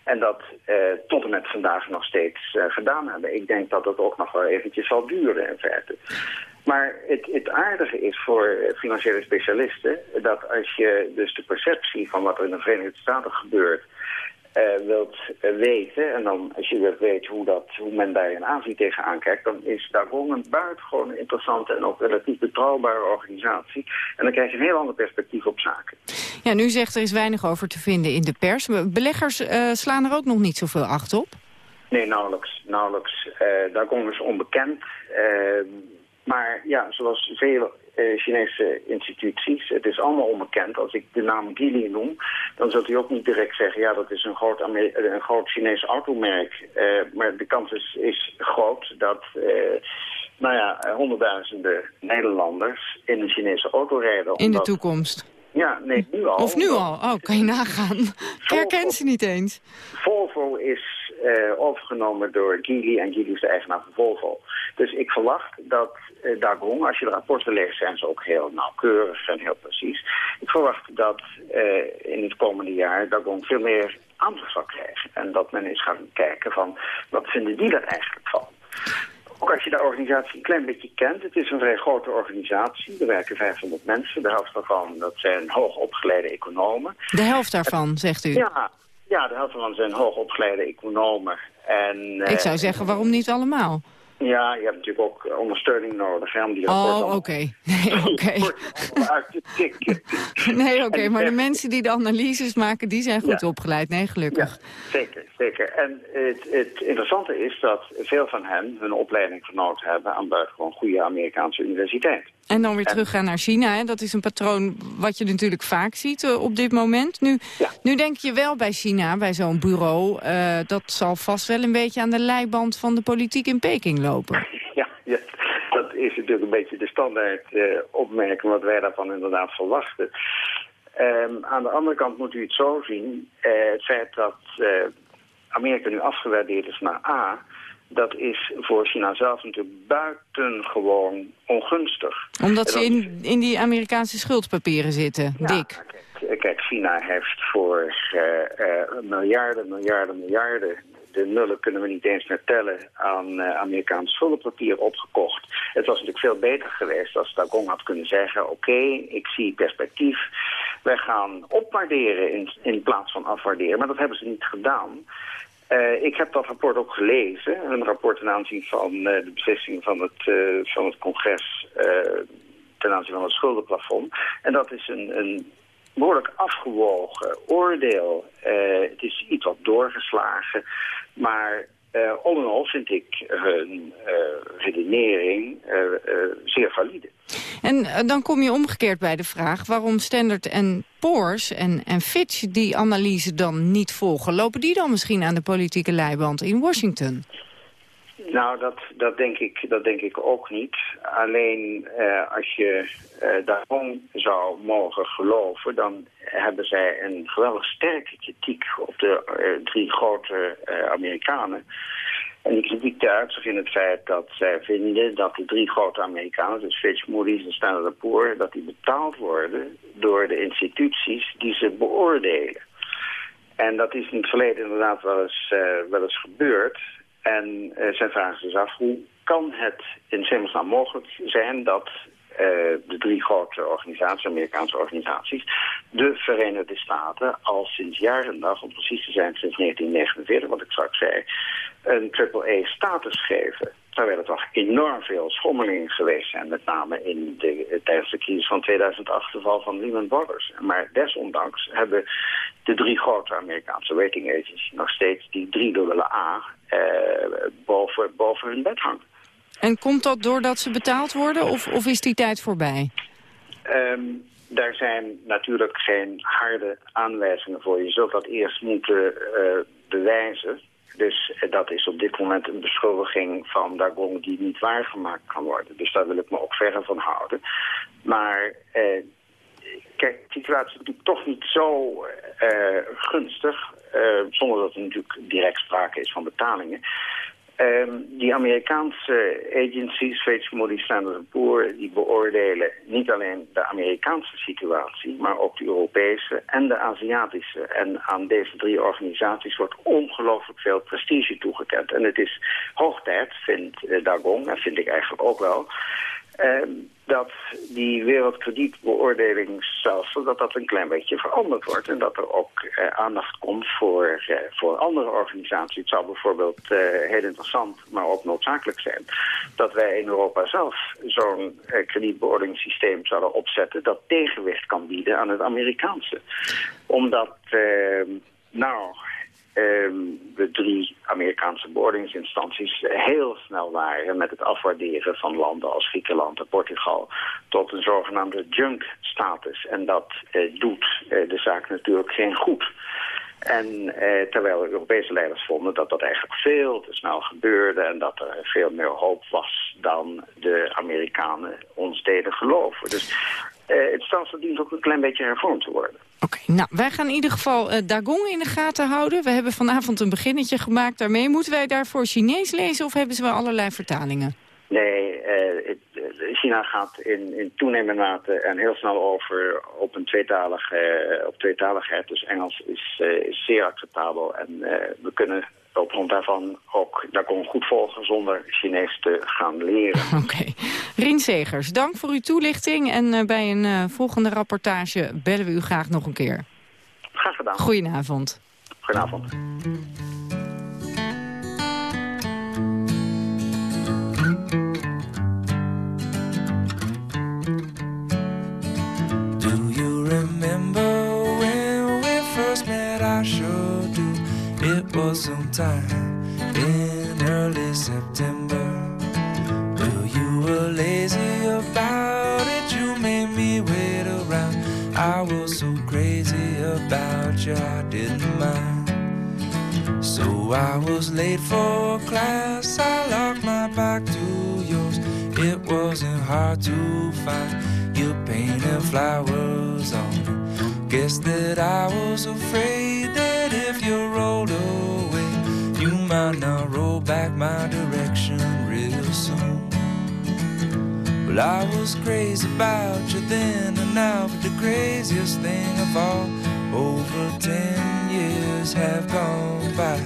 En dat uh, tot en met vandaag nog steeds uh, gedaan hebben. Ik denk dat het ook nog wel eventjes zal duren in feite. Maar het, het aardige is voor financiële specialisten... dat als je dus de perceptie van wat er in de Verenigde Staten gebeurt... Uh, wilt uh, weten, en dan als je wilt weten hoe, dat, hoe men daar in Azië tegenaan kijkt, dan is Dagong een buitengewoon interessante en ook relatief betrouwbare organisatie. En dan krijg je een heel ander perspectief op zaken. Ja, nu zegt er is weinig over te vinden in de pers. Beleggers uh, slaan er ook nog niet zoveel acht op? Nee, nauwelijks. nauwelijks. Dagong is onbekend. maar ja, zoals veel uh, Chinese instituties. Het is allemaal onbekend. Als ik de naam Geely noem, dan zult u ook niet direct zeggen... ja, dat is een groot, Amer een groot Chinees automerk. Uh, maar de kans is, is groot dat... Uh, nou ja, honderdduizenden Nederlanders in een Chinese auto rijden. In de toekomst? Ja, nee, nu al. Of nu al? Oh, kan je nagaan. Herken ze niet eens. Volvo is overgenomen door Geely en Geely is de eigenaar van Volvo. Dus ik verwacht dat uh, Dagong, als je de rapporten leest, zijn ze ook heel nauwkeurig en heel precies. Ik verwacht dat uh, in het komende jaar Dagong veel meer aandacht zal krijgen. En dat men eens gaat kijken van, wat vinden die er eigenlijk van? Ook als je de organisatie een klein beetje kent, het is een vrij grote organisatie. Er werken 500 mensen, de helft daarvan dat zijn hoogopgeleide economen. De helft daarvan, zegt u? Ja, ja de helft daarvan zijn hoogopgeleide economen. En, Ik zou zeggen, waarom niet allemaal? Ja, je hebt natuurlijk ook ondersteuning nodig hè, om die Oh, oké. Okay. Nee, oké. Okay. nee, oké, okay, maar de mensen die de analyses maken, die zijn goed ja. opgeleid. Nee, gelukkig. Ja, zeker, zeker. En het, het interessante is dat veel van hen hun opleiding genoten hebben aan buitengewoon goede Amerikaanse universiteiten. En dan weer teruggaan naar China. Hè? Dat is een patroon wat je natuurlijk vaak ziet uh, op dit moment. Nu, ja. nu denk je wel bij China, bij zo'n bureau... Uh, dat zal vast wel een beetje aan de leiband van de politiek in Peking lopen. Ja, ja. dat is natuurlijk een beetje de standaard uh, opmerking wat wij daarvan inderdaad verwachten. Um, aan de andere kant moet u het zo zien. Het feit dat Amerika nu afgewaardeerd is naar A... dat is voor China zelf natuurlijk buitengewoon ongunstig. Omdat ze in, in die Amerikaanse schuldpapieren zitten, ja, dik. Kijk, kijk, China heeft voor miljarden, miljarden, miljarden de nullen kunnen we niet eens meer tellen aan uh, Amerikaans schuldenpapier opgekocht. Het was natuurlijk veel beter geweest als Dagong had kunnen zeggen... oké, ik zie perspectief, wij gaan opwaarderen in, in plaats van afwaarderen. Maar dat hebben ze niet gedaan. Uh, ik heb dat rapport ook gelezen. Een rapport ten aanzien van uh, de beslissing van het, uh, van het congres ten aanzien van het schuldenplafond. En dat is een, een behoorlijk afgewogen oordeel. het is iets wat doorgeslagen. Maar all in all vind ik hun redenering zeer valide. En dan kom je omgekeerd bij de vraag waarom Standard Poor's en, en Fitch die analyse dan niet volgen. Lopen die dan misschien aan de politieke leiband in Washington? Nou, dat, dat, denk ik, dat denk ik ook niet. Alleen uh, als je uh, daarom zou mogen geloven... dan hebben zij een geweldig sterke kritiek op de drie grote Amerikanen. En die kritiek duidt zich in het feit dat zij vinden dat de drie grote Amerikanen... dus Fitch, Moody's en Standard Poor's... dat die betaald worden door de instituties die ze beoordelen. En dat is in het verleden inderdaad wel eens, wel eens gebeurd... En uh, zij vragen zich af, hoe kan het in hemelsnaam mogelijk zijn dat de drie grote organisaties, Amerikaanse organisaties, de Verenigde Staten al sinds jaren en dag, om precies te zijn sinds 1949, wat ik straks zei, een triple-A-status geven. Terwijl er toch enorm veel schommelingen geweest zijn, met name in de, tijdens de crisis van 2008, de val van Lehman Brothers. Maar desondanks hebben de drie grote Amerikaanse rating agencies nog steeds die drie dubbele A eh, boven, boven hun bed hangen. En komt dat doordat ze betaald worden of, of is die tijd voorbij? Um, daar zijn natuurlijk geen harde aanwijzingen voor. Je zult dat eerst moeten uh, bewijzen. Dus uh, dat is op dit moment een beschuldiging van Dagon die niet waargemaakt kan worden. Dus daar wil ik me ook verre van houden. Maar uh, kijk, de situatie is natuurlijk toch niet zo gunstig. Zonder dat er natuurlijk direct sprake is van betalingen. Um, die Amerikaanse agencies, Fitch, Moody's, Standard Poor's, die beoordelen niet alleen de Amerikaanse situatie, maar ook de Europese en de Aziatische. En aan deze drie organisaties wordt ongelooflijk veel prestige toegekend. En het is hoog tijd, vindt uh, Dagong, en vind ik eigenlijk ook wel, dat die wereldkredietbeoordelingsstelsel dat dat een klein beetje veranderd wordt. En dat er ook eh, aandacht komt voor, eh, voor andere organisaties. Het zou bijvoorbeeld eh, heel interessant, maar ook noodzakelijk zijn... dat wij in Europa zelf zo'n kredietbeoordelingssysteem zouden opzetten... dat tegenwicht kan bieden aan het Amerikaanse. Omdat, nou de drie Amerikaanse beoordelingsinstanties heel snel waren met het afwaarderen van landen als Griekenland en Portugal tot een zogenaamde junk-status. En dat uh, doet uh, de zaak natuurlijk geen goed. En eh, terwijl Europese leiders vonden dat dat eigenlijk veel te snel gebeurde... en dat er veel meer hoop was dan de Amerikanen ons deden geloven. Dus uh, het stelsel dient ook een klein beetje hervormd te worden. Oké, nou, wij gaan in ieder geval uh, Dagong in de gaten houden. We hebben vanavond een beginnetje gemaakt daarmee. Moeten wij daarvoor Chinees lezen of hebben ze wel allerlei vertalingen? Nee, uh, het, China gaat in, in toenemende mate en heel snel over op een tweetalige, op tweetaligheid. Dus Engels is, is zeer acceptabel en we kunnen op grond daarvan ook daar kon goed volgen zonder Chinees te gaan leren. Oké. Okay. Rien Segers, dank voor uw toelichting. En uh, bij een uh, volgende rapportage bellen we u graag nog een keer. Graag gedaan. Goedenavond. Goedenavond. Sometime in early September. Well, you were lazy about it, you made me wait around. I was so crazy about you, I didn't mind. So I was late for class, I locked my back to yours. It wasn't hard to find. You painted flowers on. Guess that I was afraid that if you rolled away, might not roll back my direction real soon. Well, I was crazy about you then and now, but the craziest thing of all, over ten years have gone by.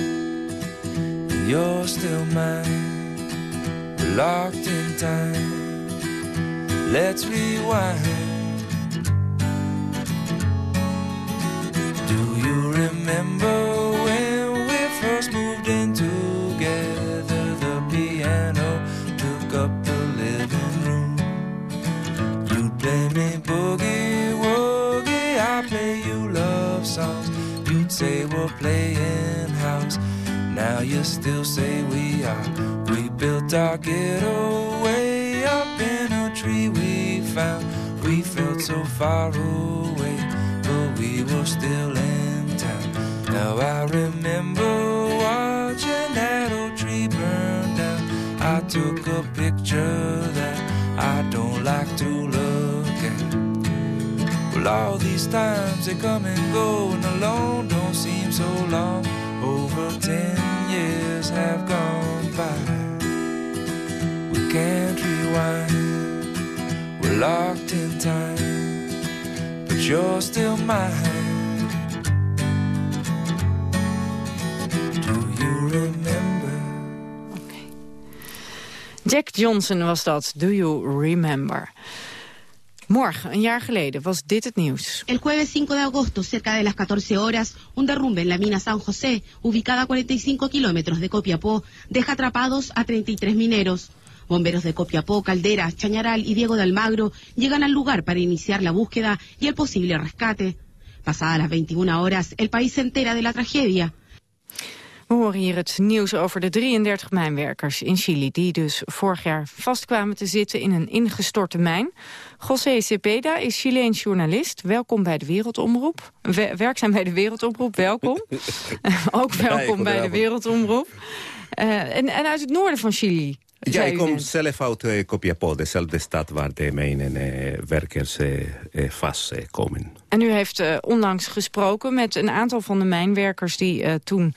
And you're still mine, we're locked in time. Let's rewind. Playing house. Now you still say we are. We built our ghetto way up in a tree we found. We felt so far away, but we were still in town. Now I remember watching that old tree burn down. I took a picture Well, all these times they come and go, and alone don't seem so long. Over ten years have gone by. We can't rewind, we're locked in time, but you're still mine. Do you remember? Jack Johnson was dat, Do You Remember? Morgen, een jaar geleden, was dit het nieuws. El jueves 5 de agosto, cerca de las 14 horas, un derrumbe en la mina San José, ubicada a 45 kilómetros de Copiapó, deja atrapados a 33 mineros. Bomberos de Copiapó, Caldera, Chañaral y Diego de Almagro llegan al lugar para iniciar la búsqueda y el posible rescate. Pasadas las 21 horas, el país se entera de la tragedia. We horen hier het nieuws over de 33 mijnwerkers in Chili... die dus vorig jaar vastkwamen te zitten in een ingestorte mijn. José Cepeda is Chileens journalist. Welkom bij de Wereldomroep. We- werkzaam bij de Wereldomroep, welkom. Ook welkom bij de. Wereldomroep. Eh, en, en uit het noorden van Chili. Ja, ik kom zelf uit eh, Copiapó, dezelfde stad waar de mijnwerkers eh, eh, vastkomen. En u heeft eh, onlangs gesproken met een aantal van de mijnwerkers... die eh, toen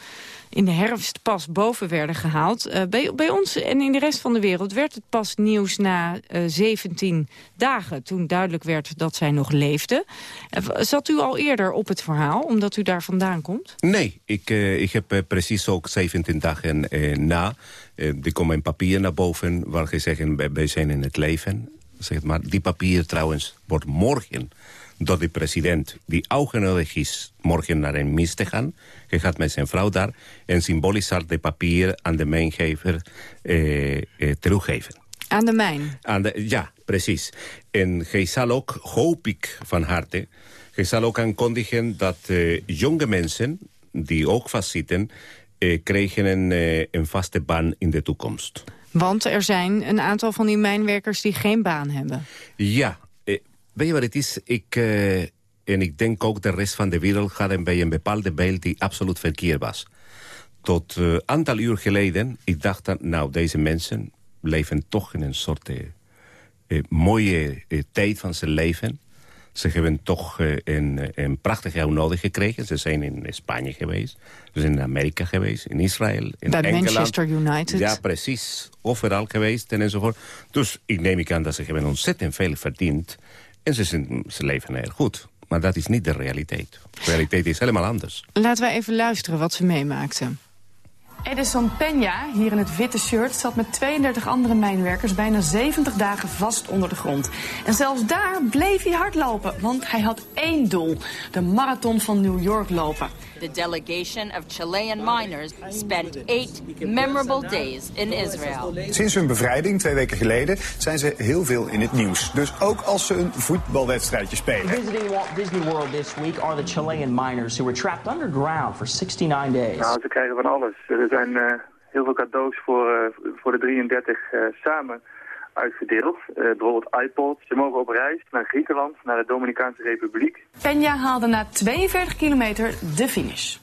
in de herfst pas boven werden gehaald. Eh, bij, ons en in de rest van de wereld werd het pas nieuws na eh 17 dagen... toen duidelijk werd dat zij nog leefden. Eh, zat u al eerder op het verhaal, omdat u daar vandaan komt? Nee, ik, eh, ik heb eh, precies ook 17 dagen eh, na. eh, er komen papier naar boven waar wij- wij zijn in het leven. Zeg maar, die papier trouwens wordt morgen door de president, die uitgenodigd is morgen naar een mis te gaan. Hij gaat met zijn vrouw daar en symbolisch de papier aan de mijngever eh, eh, teruggeven. Aan de mijn. Aan de, ja, precies. En hij zal ook, hoop ik van harte... hij zal ook aankondigen dat eh, jonge mensen die ook vastzitten... eh, krijgen een, eh, een vaste baan in de toekomst. Want er zijn een aantal van die mijnwerkers die geen baan hebben. Ja, weet je wat het is? Ik, eh, en ik denk ook de rest van de wereld gaat bij een bepaalde beeld die absoluut verkeerd was. Tot een aantal uur geleden, ik dacht dan, nou, deze mensen leven toch in een soort eh, eh, mooie eh, tijd van zijn leven. Ze hebben toch eh, een, een prachtige uitnodiging gekregen. Ze zijn in Spanje geweest, ze zijn in Amerika geweest, in Israël, in Bij Engeland. Manchester United. Ja, precies. Overal geweest en enzovoort. Dus ik neem ik aan dat ze hebben ontzettend veel verdiend. En ze, zijn, ze leven erg goed. Maar dat is niet de realiteit. De realiteit is helemaal anders. Laten we even luisteren wat ze meemaakten. Edison Peña, hier in het witte shirt, zat met 32 andere mijnwerkers bijna 70 dagen vast onder de grond. En zelfs daar bleef hij hardlopen, want hij had één doel: de marathon van New York lopen. The delegation of Chilean miners spent eight memorable days in Israel. Sinds hun bevrijding, twee weken geleden, zijn ze heel veel in het nieuws. Dus ook als ze een voetbalwedstrijdje spelen. Visiting Walt Disney World this week are the Chilean miners who were trapped underground for 69 days. Nou, ze krijgen van alles. Er zijn eh, heel veel cadeaus voor, eh, voor de 33 eh, samen uitgedeeld. Eh, bijvoorbeeld iPods. Ze mogen op reis naar Griekenland, naar de Dominicaanse Republiek. Peña haalde na 42 kilometer de finish.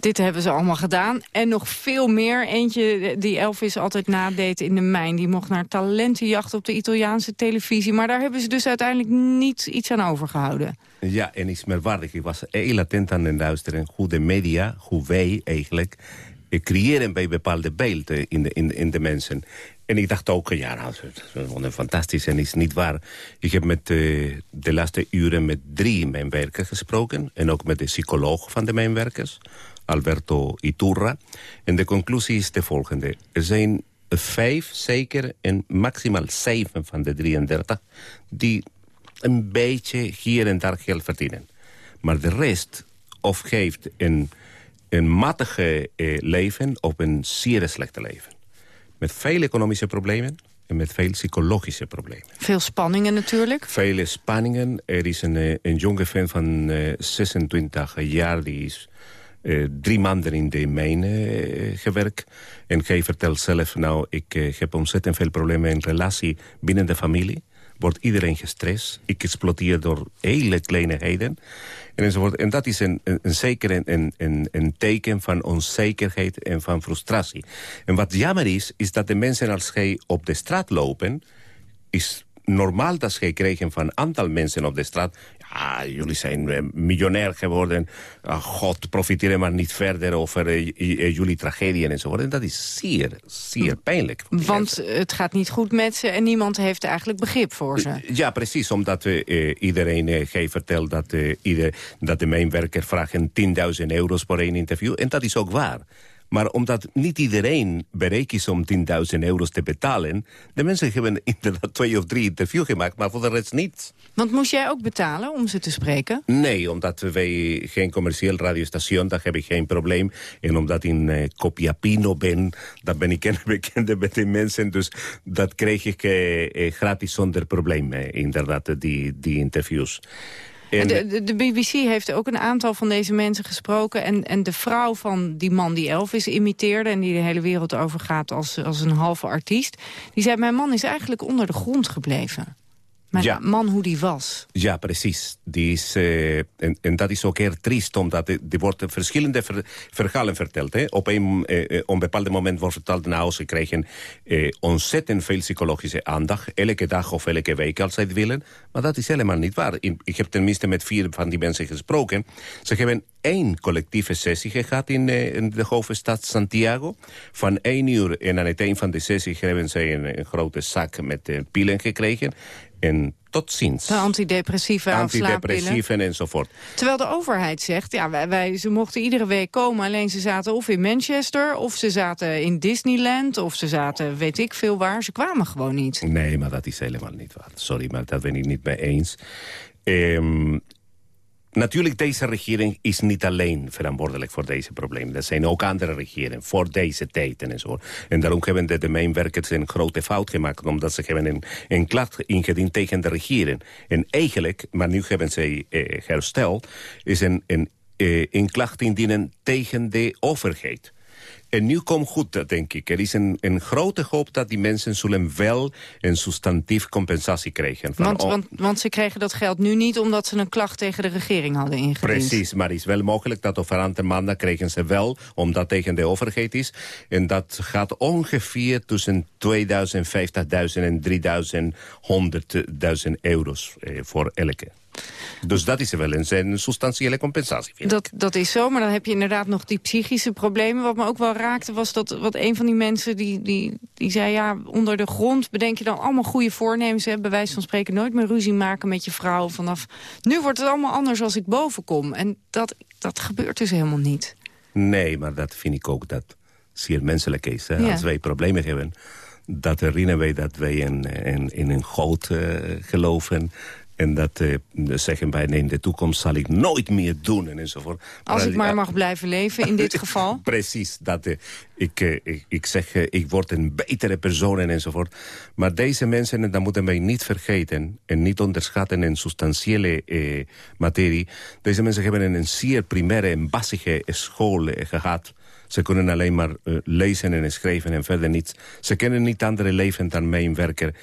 Dit hebben ze allemaal gedaan. En nog veel meer. Eentje die Elvis altijd nadeed in de mijn. Die mocht naar talentenjacht op de Italiaanse televisie. Maar daar hebben ze dus uiteindelijk niet iets aan overgehouden. Ja, en iets merkwaardig. Ik was heel attent aan het luisteren hoe de media, hoe wij eigenlijk... eh, creëren bij bepaalde beelden in de, in, in de mensen. En ik dacht ook, ja, nou, dat is fantastisch en is niet waar. Ik heb met eh, de laatste uren met drie mijnwerkers gesproken... en ook met de psycholoog van de mijnwerkers, Alberto Iturra. En de conclusie is de volgende. Er zijn vijf zeker en maximaal zeven van de 33... die een beetje hier en daar geld verdienen. Maar de rest of geeft een, een matige eh, leven of een zeer slechte leven. Met veel economische problemen en met veel psychologische problemen. Veel spanningen natuurlijk. Vele spanningen. Er is een, eh, een jonge fan van eh, 26 jaar... die is eh, drie maanden in de mijne eh, gewerkt. En hij vertelt zelf... nou, ik eh, heb ontzettend veel problemen in relatie binnen de familie. Wordt iedereen gestrest. Ik explodeer door hele kleinigheden. En, enzovoort. en dat is een, een, zeker een, een, een, teken van onzekerheid en van frustratie. En wat jammer is, is dat de mensen als hij op de straat lopen... is normaal dat zij krijgen van een aantal mensen op de straat... ja, jullie zijn eh, miljonair geworden, Ah, god, profiteer maar niet verder over eh, eh, jullie tragedieën enzovoort. En dat is zeer, zeer pijnlijk. Want het gaat niet goed met ze en niemand heeft eigenlijk begrip voor ze. Ja, precies, omdat iedereen gij vertelt dat, ieder, dat de mijnwerker vragen 10.000 euro's voor één interview. En dat is ook waar. Maar omdat niet iedereen bereid is om 10.000 euro's te betalen... de mensen hebben inderdaad twee of drie interviews gemaakt, maar voor de rest niet. Want moest jij ook betalen om ze te spreken? Nee, omdat wij geen commercieel radiostation, daar heb ik geen probleem. En omdat ik in Copiapino ben, daar ben ik een bekende met de mensen. Dus dat kreeg ik eh, eh, gratis zonder probleem, inderdaad, die, die interviews. En, De, de, de BBC heeft ook een aantal van deze mensen gesproken. En, en de vrouw van die man die Elvis imiteerde... en die de hele wereld overgaat als, als een halve artiest... die zei, mijn man is eigenlijk onder de grond gebleven. Mijn Ja. man hoe die was. Ja, precies. Die is, eh, en, en dat is ook heel triest, omdat er, er worden verschillende ver- verhalen verteld. Hè. Op een, eh, eh, bepaald moment wordt verteld, nou, ze krijgen eh, ontzettend veel psychologische aandacht. Elke dag of elke week als zij het willen. Maar dat is helemaal niet waar. Ik, heb tenminste met vier van die mensen gesproken. Ze hebben één collectieve sessie gehad in, eh, in de hoofdstad Santiago. Van één uur en aan het eind van de sessie hebben ze een, een grote zak met eh, pielen gekregen. En tot ziens. De antidepressiva. Antidepressieven enzovoort. Terwijl de overheid zegt, ja, wij, wij, ze mochten iedere week komen. Alleen ze zaten of in Manchester, of ze zaten in Disneyland... of ze zaten weet ik veel waar. Ze kwamen gewoon niet. Nee, maar dat is helemaal niet waar. Sorry, maar dat ben ik niet mee eens. Ehm, natuurlijk, deze regering is niet alleen verantwoordelijk voor deze problemen. Er zijn ook andere regeringen voor deze tijden en zo. En daarom hebben de, de mijnwerkers een grote fout gemaakt... omdat ze hebben een, een klacht ingediend tegen de regering. En eigenlijk, maar nu hebben ze eh, hersteld... is een, een, eh, een klacht indienen tegen de overheid. En nu komt goed, dat denk ik. Er is een, een grote hoop dat die mensen zullen wel een substantief compensatie krijgen. Van, Want, want, want ze kregen dat geld nu niet omdat ze een klacht tegen de regering hadden ingediend. Precies, maar het is wel mogelijk dat over een maanden krijgen ze wel, omdat tegen de overheid is. En dat gaat ongeveer tussen 2050.000 en 3100.000 euro's eh, voor elke. Dus dat is wel een, een substantiële compensatie. vind ik. Dat, dat is zo, maar dan heb je inderdaad nog die psychische problemen. Wat me ook wel raakte was dat wat een van die mensen die, die, die zei... ja, onder de grond bedenk je dan allemaal goede voornemens. Hè, bij wijze van spreken nooit meer ruzie maken met je vrouw. Vanaf nu wordt het allemaal anders als ik boven kom. En dat, dat gebeurt dus helemaal niet. Nee, maar dat vind ik ook dat zeer menselijk is. Hè? Ja. Als wij problemen hebben, dat herinneren wij dat wij in, in, in een God eh, geloven. En dat eh, zeggen wij, nee, in de toekomst zal ik nooit meer doen en enzovoort. Als ik maar mag blijven leven in dit geval. Precies, dat, eh, ik, eh, ik, ik zeg, ik word een betere persoon en enzovoort. Maar deze mensen, en dat moeten wij niet vergeten... en niet onderschatten in substantiële materie... deze mensen hebben een zeer primaire en basische school eh, gehad... Ze kunnen alleen maar lezen en schrijven en verder niets. Ze kennen niet andere leven dan mijnwerker.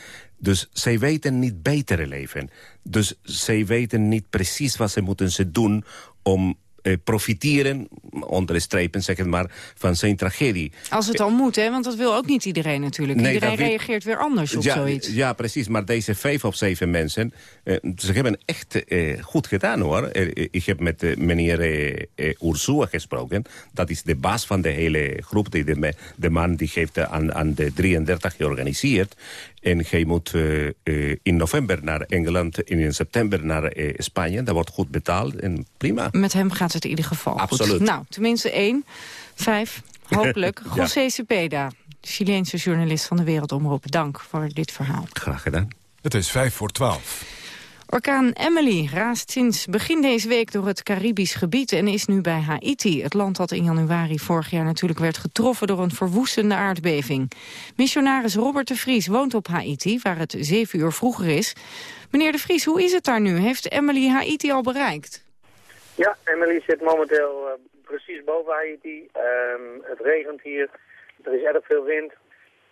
Dus zij weten niet betere leven. Dus zij weten niet precies wat ze moeten ze doen om eh, profiteren, onder de strepen zeg het maar, van zijn tragedie. Als het al moet, hè? want dat wil ook niet iedereen natuurlijk. Nee, iedereen reageert weer anders op ja, zoiets. Ja, precies. Maar deze vijf of zeven mensen, eh, ze hebben echt eh, goed gedaan hoor. Eh, ik heb met eh, meneer eh, eh, Ursua gesproken. Dat is de baas van de hele groep. Die de, de man die heeft eh, aan, aan de 33 georganiseerd. En hij moet eh, eh, in november naar Engeland en in september naar eh, Spanje. Dat wordt goed betaald en prima. Met hem gaat het in ieder geval goed. Absoluut. Nou, tenminste één. Vijf, hopelijk. Ja. José Cepeda, Chileense journalist van de Wereldomroep. Dank voor dit verhaal. Graag gedaan. Het is vijf voor twaalf. Orkaan Emily raast sinds begin deze week door het Caribisch gebied en is nu bij Haiti. Het land dat in januari vorig jaar natuurlijk werd getroffen door een verwoestende aardbeving. Missionaris Robert de Vries woont op Haiti, waar het zeven uur vroeger is. Meneer de Vries, hoe is het daar nu? Heeft Emily Haiti al bereikt? Ja, Emily zit momenteel eh, precies boven Haiti. Ehm, het regent hier, er is erg veel wind.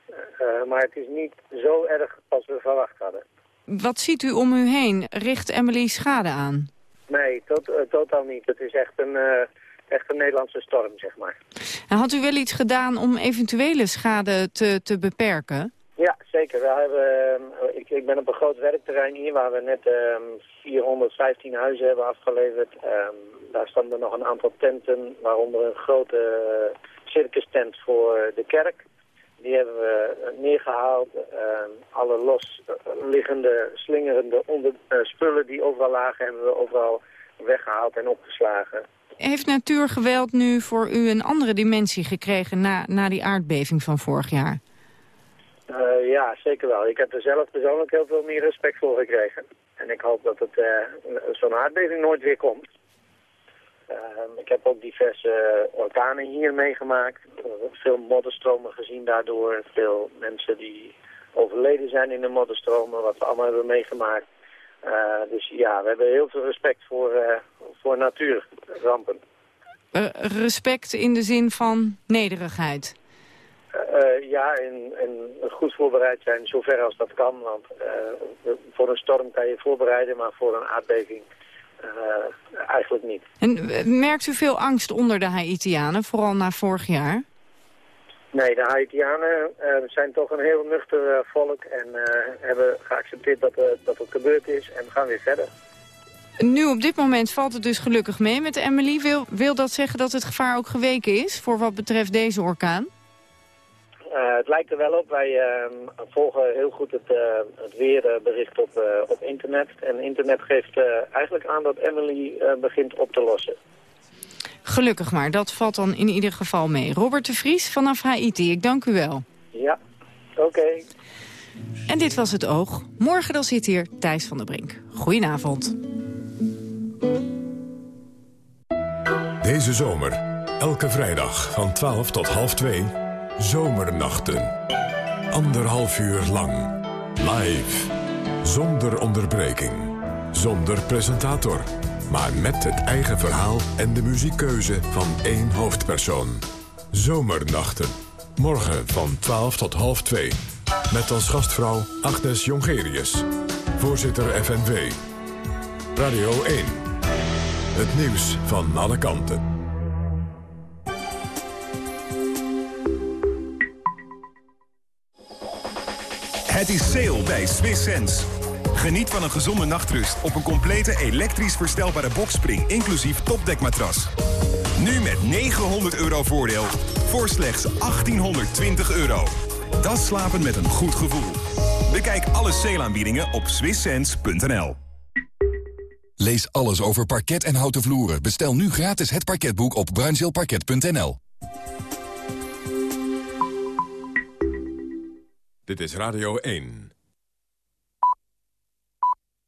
Eh, eh, maar het is niet zo erg als we verwacht hadden. Wat ziet u om u heen? Richt Emily schade aan? Nee, tot, eh, totaal niet. Het is echt een, eh, echt een Nederlandse storm, zeg maar. En had u wel iets gedaan om eventuele schade te, te beperken? Ja, zeker. We hebben, ehm, ik, ik ben op een groot werkterrein hier waar we net ehm, 415 huizen hebben afgeleverd. Ehm, daar stonden nog een aantal tenten, waaronder een grote eh, circus-tent voor de kerk. Die hebben we eh, neergehaald. Ehm, alle los eh, slingerende onder, eh, spullen die overal lagen hebben we overal weggehaald en opgeslagen. Heeft natuurgeweld nu voor u een andere dimensie gekregen na, na die aardbeving van vorig jaar? Eh, ja, zeker wel. Ik heb er zelf persoonlijk heel veel meer respect voor gekregen. En ik hoop dat het zo'n aardbeving nooit weer komt. Ehm, ik heb ook diverse orkanen hier meegemaakt. Eh, veel modderstromen gezien daardoor. Veel mensen die overleden zijn in de modderstromen, wat we allemaal hebben meegemaakt. Eh, dus ja, we hebben heel veel respect voor, eh, voor natuurrampen. Respect in de zin van nederigheid. Ja, en, en goed voorbereid zijn, zover als dat kan. Want voor een storm kan je voorbereiden, maar voor een aardbeving eigenlijk niet. En eh, merkt u veel angst onder de Haitianen, vooral na vorig jaar? Nee, de Haitianen eh, zijn toch een heel nuchter eh, volk en eh, hebben geaccepteerd dat, eh, dat het gebeurd is en gaan weer verder. Nu op dit moment valt het dus gelukkig mee met Emily. Wil, wil dat zeggen dat het gevaar ook geweken is voor wat betreft deze orkaan? Eh, het lijkt er wel op. Wij eh, volgen heel goed het, eh, het weerbericht op, eh, op internet. En internet geeft eh, eigenlijk aan dat Emily eh, begint op te lossen. Gelukkig maar, dat valt dan in ieder geval mee. Robert de Vries vanaf Haiti, ik dank u wel. Ja, oké. En dit was het Oog. Morgen dan zit hier Thijs van der Brink. Goedenavond. Deze zomer, elke vrijdag van 12 tot half 2, Zomernachten. Anderhalf uur lang. Live. Zonder onderbreking. Zonder presentator. Maar met het eigen verhaal en de muziekkeuze van één hoofdpersoon. Zomernachten. Morgen van 12 tot half 2. Met als gastvrouw Agnes Jongerius. Voorzitter FNV. Radio 1. Het nieuws van alle kanten. Het is sale bij Swiss Sense. Geniet van een gezonde nachtrust op een complete elektrisch verstelbare boxspring... inclusief topdekmatras. Nu met 900 euro voordeel voor slechts 1820 euro. Dat slapen met een goed gevoel. Bekijk alle sale-aanbiedingen op swisssense.nl. Lees alles over parket en houten vloeren. Bestel nu gratis het parketboek op bruinzeelparket.nl. Dit is Radio 1.